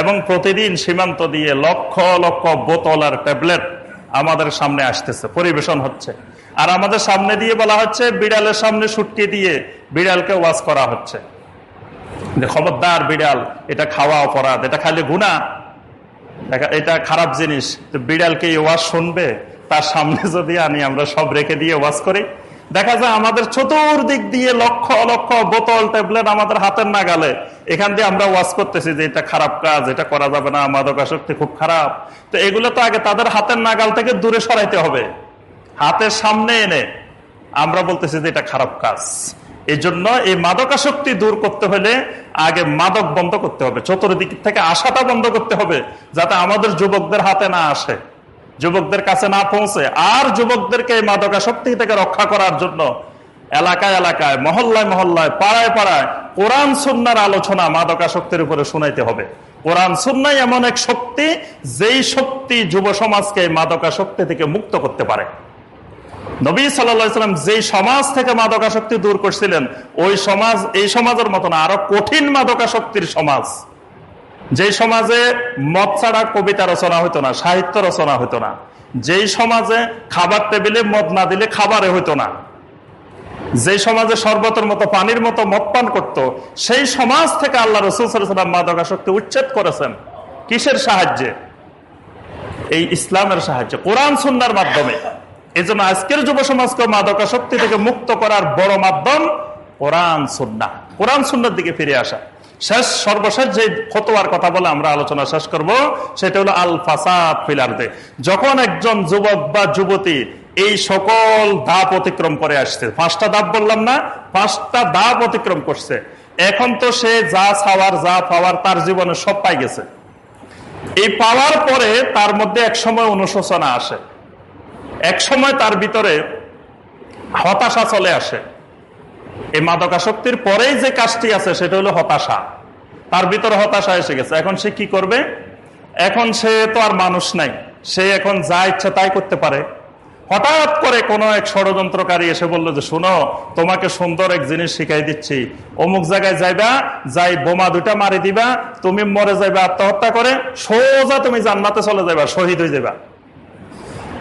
এবং প্রতিদিন সীমান্ত দিয়ে লক্ষ লক্ষ বোতল আর ট্যাবলেট আমাদের সামনে আসতেছে, পরিবেশন হচ্ছে। আর আমাদের সামনে দিয়ে বলা হচ্ছে, বিড়ালের সামনে সুটকে দিয়ে বিড়ালকে ওয়াজ করা হচ্ছে। খবরদার বিড়াল, এটা খাওয়া অপরাধ, এটা খালি গুণা। এটা খারাপ জিনিস বিড়ালকে ওয়াজ শুনবে, তার সামনে যদি আনি, আমরা সব রেখে দিয়ে ওয়াজ করি। দেখা যায় আমাদের চতুর্দিক দিয়ে লক্ষ লক্ষ বোতল, ট্যাবলেট আমাদের হাতের নাগালে। এখান দিয়ে আমরা ওয়াজ করতেছি যে এটা খারাপ কাজ, এটা করা যাবে না মাদকাসক্তি খুব খারাপ। তো এগুলো তো আগে তাদের হাতের নাগাল থেকে দূরে সরাইতে হবে। হাতের সামনে এনে আমরা বলতেছি যে এটা খারাপ কাজ। এই জন্য এই মাদকাসক্তি দূর করতে হলে আগে মাদক বন্ধ করতে হবে। চতুর্দিক থেকে আশাটা বন্ধ করতে হবে, যাতে আমাদের যুবকদের হাতে না আসে। যুবকদের কাছে না পৌঁছে আর যুবকদেরকে এই মাদকাসক্তি থেকে রক্ষা করার জন্য এলাকায় এলাকায়, মহল্লায় মহল্লায়, পাড়ায় পাড়ায় কোরআন সুন্নার আলোচনা মাদকাসক্তির উপরে শুনাইতে হবে। কোরআন সুন্নাই এমন এক শক্তি, যেই শক্তি যুব সমাজকে মাদকাসক্তি থেকে মুক্ত করতে পারে। নবী সাল্লাম যেই সমাজ থেকে মাদকাসক্তি দূর করছিলেন, ওই সমাজ, এই সমাজের মতন আরও কঠিন মাদকাসক্তির সমাজ। যে সমাজে মদ ছাড়া কবিতা রচনা হইতো না, সাহিত্য রচনা হইতো না যেই সমাজে খাবার টেবিলে মদ না দিলে খাবারে হইতো না, যে সমাজে শরবতের মতো পানির মতো মদ পান করত, সেই সমাজ থেকে আল্লাহ রসুল মাদকাসক্তি উচ্ছেদ করেছেন। কিসের সাহায্যে? এই ইসলামের সাহায্যে, কোরআন, সুন্নার মাধ্যমে। এই জন্য আজকের যুব সমাজকে মাদকাসক্তি থেকে মুক্ত করার বড় মাধ্যম কোরআন সুন্না কোরআন, সুন্নার দিকে ফিরে আসা। শেষ সর্বশেষ যে ফতোয়ার কথা বলে আমরা আলোচনা শেষ করব, সেটা হলো আল ফাসাদ ফিলারদে যখন একজন যুবক বা যুবতী এই সকল ধাপ অতিক্রম করে আসছে, পাঁচটা ধাপ বললাম না, পাঁচটা ধাপ অতিক্রম করছে, এখন তো সে যা ছাওয়ার যা পাওয়ার তার জীবনে সব পাই গেছে। এই পাওয়ার পরে তার মধ্যে এক সময় অনুশোচনা আসে, এক সময় তার ভিতরে হতাশা চলে আসে এই মাদকাসক্তির পরেই যে কাজটি আছে, সেটা হলো হতাশা। তার ভিতরে হতাশা এসে গেছে। এখন সে কি করবে? এখন সে তো আর মানুষ নাই। সে এখন যা ইচ্ছা তাই করতে পারে। হঠাৎ করে কোনো এক ষড়যন্ত্রকারী এসে বলল যে, শুনো, তোমাকে সুন্দর এক জিনিস শিখাই দিচ্ছি। অমুক জায়গায় যাইবা, যাই বোমা দুটা মারি দিবা, তুমি মরে যাইবা, আত্মহত্যা করে সোজা তুমি জান্নাতে চলে যাইবা, শহীদ হয়ে যাবা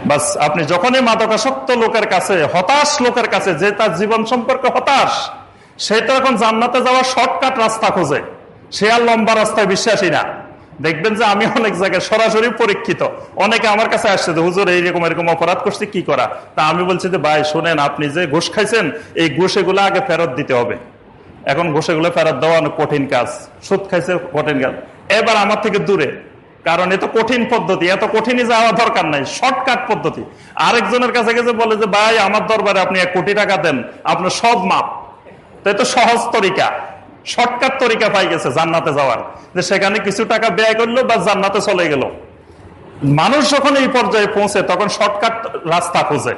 বাস, আপনি যখনই মাদকাসক্ত লোকের কাছে, হতাশ লোকের কাছে, যে তার জীবন সম্পর্কে হতাশ, সে তো এখন জান্নাতে যাওয়ার শর্টকাট রাস্তা খোঁজে। সে আর লম্বা রাস্তায় বিশ্বাসী না। দেখবেন যে আমি অনেক জায়গায় সরাসরি পরীক্ষিত। অনেকে আমার কাছে আসছে যে, হুজুর, এইরকম, এরকম অপরাধ করছে, কি করা? তা আমি বলছি যে, ভাই, শোনেন, আপনি যে ঘুষ খাইছেন, এই ঘুষেগুলো আগে ফেরত দিতে হবে। এখন ঘুষেগুলো ফেরত দেওয়া অনেক কঠিন কাজ। সুদ খাইছে কঠিন কাজ। এবার আমার থেকে দূরে। কারণ এত কঠিন পদ্ধতি, এত কঠিনই যাওয়া দরকার নাই শর্টকাট পদ্ধতি। আরেকজনের কাছে গেছে বলে যে, ভাই, আমার দরবারে আপনি এক কোটি টাকা দেন, আপনার সব মাপ। তো এত সহজ তরিকা শর্টকাট তরিকা পাই গেছে জান্নাতে যাওয়ার। যে সেখানে কিছু টাকা ব্যয় করল বা জান্নাতে চলে গেল। মানুষ যখন এই পর্যায়ে পৌঁছে, তখন শর্টকাট রাস্তা খোঁজে।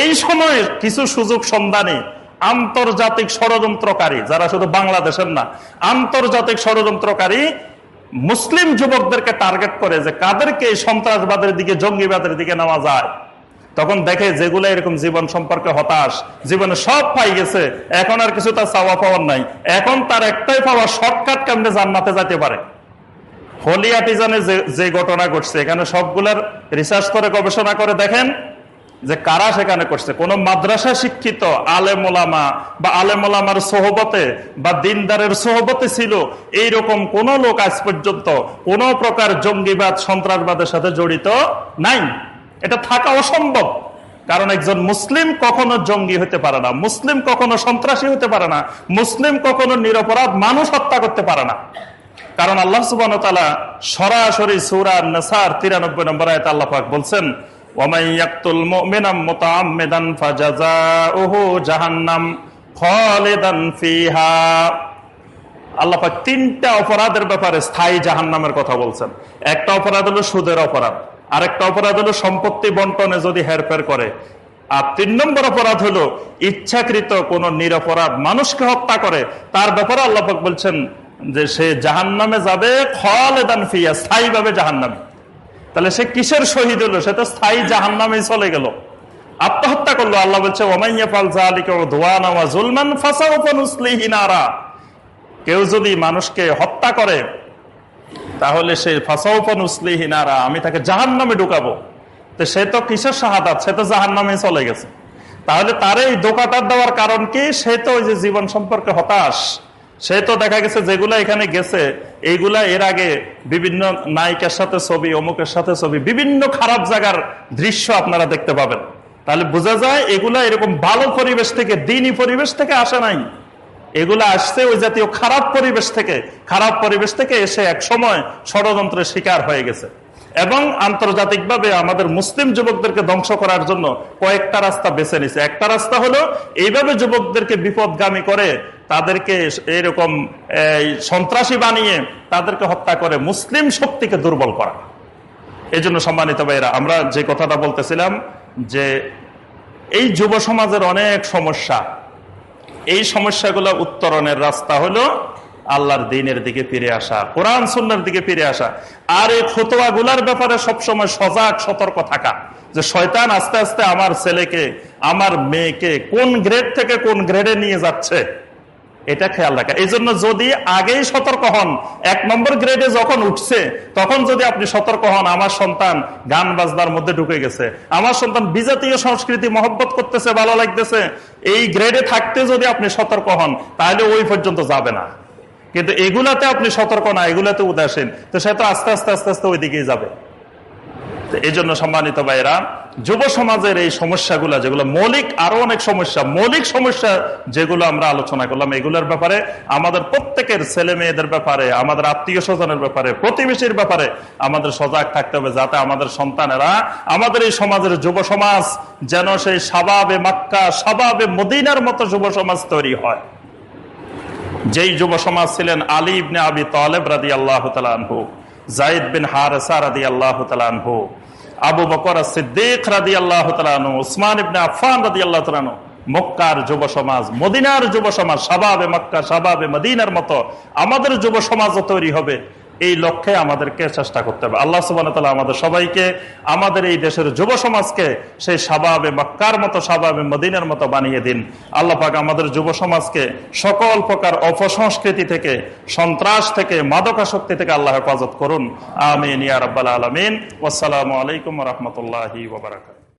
এই সময়ে কিছু সুযোগ সন্ধানী, আন্তর্জাতিক ষড়যন্ত্রকারী, যারা শুধু বাংলাদেশের না, আন্তর্জাতিক ষড়যন্ত্রকারী মুসলিম যুবকদেরকে টার্গেট করে যে কাদেরকে সন্ত্রাসবাদের দিকে, জঙ্গিবাদের দিকে নেওয়া যায়। তখন দেখে যেগুলো এরকম জীবন সম্পর্কে হতাশ, জীবনে সব পাই গেছে, এখন আর কিছু তার চাওয়া পাওয়ার নাই। এখন তার একটাই পাওয়া শর্টকাট কেমনে জান্নাতে যেতে পারে? হলিয়াটিজানে যে ঘটনা ঘটছে, এখানে সবগুলার রিসার্চ করে, গবেষণা করে দেখেন যে কারা সেখানে করছে? কোন মাদ্রাসা শিক্ষিত আলেমোলামা বা আলেমোলামার সোহবতে বা দিনদারের সোহবতে ছিল, এইরকম কোন লোক আজ পর্যন্ত কোন প্রকার জঙ্গিবাদ, সন্ত্রাসবাদের সাথে জড়িত নাই। এটা থাকা অসম্ভব। কারণ একজন মুসলিম কখনো জঙ্গি হতে পারে না, মুসলিম কখনো সন্ত্রাসী হতে পারে না, মুসলিম কখনো নিরপরাধ মানুষ হত্যা করতে পারে না। কারণ আল্লাহ সুবান সরাসরি সুরা নসার তিরানব্বই নম্বর আয়ত আল্লাহাক বলছেন আল্লাপাক তিনটা অপরাধের ব্যাপারে স্থায়ী জাহান্নামের কথা বলছেন। একটা অপরাধ হলো সুদের অপরাধ, আরেকটা অপরাধ হলো সম্পত্তি বন্টনে যদি হেরফের করে। আর তিন নম্বর অপরাধ হলো ইচ্ছাকৃত কোন নিরপরাধ মানুষকে হত্যা করে। তার ব্যাপারে আল্লাপাক বলছেন যে সে জাহান নামে যাবে, খলেদান ফিয়া স্থায়ী ভাবে জাহান নামে তাহলে সে কিসের শহীদ হলো? সে তো স্থায়ী জাহান নামে চলে গেল। আত্মহত্যা করল। আল্লাহ বলছে কেউ যদি মানুষকে হত্যা করে, তাহলে সে ফাসাউপন উসলিহিনারা আমি তাকে জাহান নামে ঢুকাবো। তো সে তো কিসের শাহাদাত? সে তো জাহান নামে চলে গেছে। তাহলে তার এই দোকাটার দেওয়ার কারণ কি? সে তো ওই যে জীবন সম্পর্কে হতাশ। সে তো দেখা গেছে যেগুলা এখানে গেছে, এইগুলা এর আগে বিভিন্ন নায়িকার সাথে ছবি, অমুকের সাথে ছবি, বিভিন্ন খারাপ জায়গার দৃশ্য আপনারা দেখতে পাবেন। তাহলে বোঝা যায় এগুলা এরকম ভালো পরিবেশ থেকে, দিনই পরিবেশ থেকে আসে নাই। এগুলা আসছে ওই জাতীয় খারাপ পরিবেশ থেকে, খারাপ পরিবেশ থেকে এসে এক সময় ষড়যন্ত্রের শিকার হয়ে গেছে। এবং আন্তর্জাতিকভাবে আমাদের মুসলিম যুবকদেরকে ধ্বংস করার জন্য কয়েকটা রাস্তা বেছে নিছে। একটা রাস্তা হলো, এইভাবে যুবকদেরকে বিপদগামী করে তাদেরকে এরকম সন্ত্রাসী বানিয়ে তাদেরকে হত্যা করে মুসলিম শক্তিকে দুর্বল করা। এই জন্য সম্মানিত ভাইরা আমরা যে কথাটা বলতেছিলাম যে এই যুব সমাজের অনেক সমস্যা। এই সমস্যাগুলো উত্তরণের রাস্তা হলো আল্লাহর দিনের দিকে ফিরে আসা, কোরআন সুন্নার দিকে ফিরে আসা। আর এই ফতোয়া গুলার ব্যাপারে সবসময় সজাগ, সতর্ক থাকা যে শয়তান আস্তে আস্তে আমার ছেলেকে, আমার মেয়েকে কোন গ্রেড থেকে কোন গ্রেডে নিয়ে যাচ্ছে, এটা খেয়াল রাখা। এই জন্য যদি আগেই সতর্ক হন, এক নম্বর গ্রেডে যখন উঠছে, তখন যদি আপনি সতর্ক হন, আমার সন্তান গান বাজনার মধ্যে ঢুকে গেছে, আমার সন্তান বিজাতীয় সংস্কৃতি মহব্বত করতেছে, ভালো লাগতেছে, এই গ্রেডে থাকতে যদি আপনি সতর্ক হন, তাহলে ওই পর্যন্ত যাবে না। কিন্তু এগুলাতে আপনি সতর্ক না, এগুলাতে উদাসীন। তো সে তো আস্তে আস্তে আস্তে আস্তে ওই দিকেই যাবে এই জন্য সম্মানিত ভাইরা যুব সমাজের এই সমস্যাগুলো, যেগুলো মৌলিক আরও অনেক সমস্যা, মৌলিক সমস্যা যেগুলো আমরা আলোচনা করলাম, এগুলোর ব্যাপারে আমাদের প্রত্যেকের ছেলে মেয়েদের ব্যাপারে, আমাদের আত্মীয় স্বজনের ব্যাপারে, প্রতিবেশীর ব্যাপারে আমাদের সজাগ থাকতে হবে, যাতে আমাদের সন্তানেরা, আমাদের এই সমাজের যুব সমাজ যেন সেই সাবাবে মাক্কা সাবাবে মদিনার মতো যুব সমাজ তৈরি হয়। যেই যুব সমাজ ছিলেন আলী ইবনে আবি তালেব রাদি আল্লাহ তালু জাইদ বিন হারসা রাদি আল্লাহ তালু আবু বকর সিদ্দিক রাদি আল্লাহ তালু উসমান ইবনে আফান রাদি আল্লাহ তালু মক্কার যুব সমাজ, মদিনার যুব সমাজ সাবাবে মক্কা সাবাবে মদিনার মতো আমাদের যুব সমাজও তৈরি হবে। এই লক্ষ্যে আমাদেরকে চেষ্টা করতে হবে। আল্লাহ সুবান আমাদের সবাইকে, আমাদের এই দেশের যুব সমাজকে সেই সাবাবে মক্কার মতো সাবাবে মদিনের মতো বানিয়ে দিন। আল্লাহ পাক আমাদের যুব সমাজকে সকল প্রকার অপসংস্কৃতি থেকে, সন্ত্রাস থেকে মাদকাশক্তি থেকে আল্লাহ হেফাজত করুন। আমিন ইয়ারব্বাল আলমিন। ওসালামু আলাইকুম রহমতুল্লাহ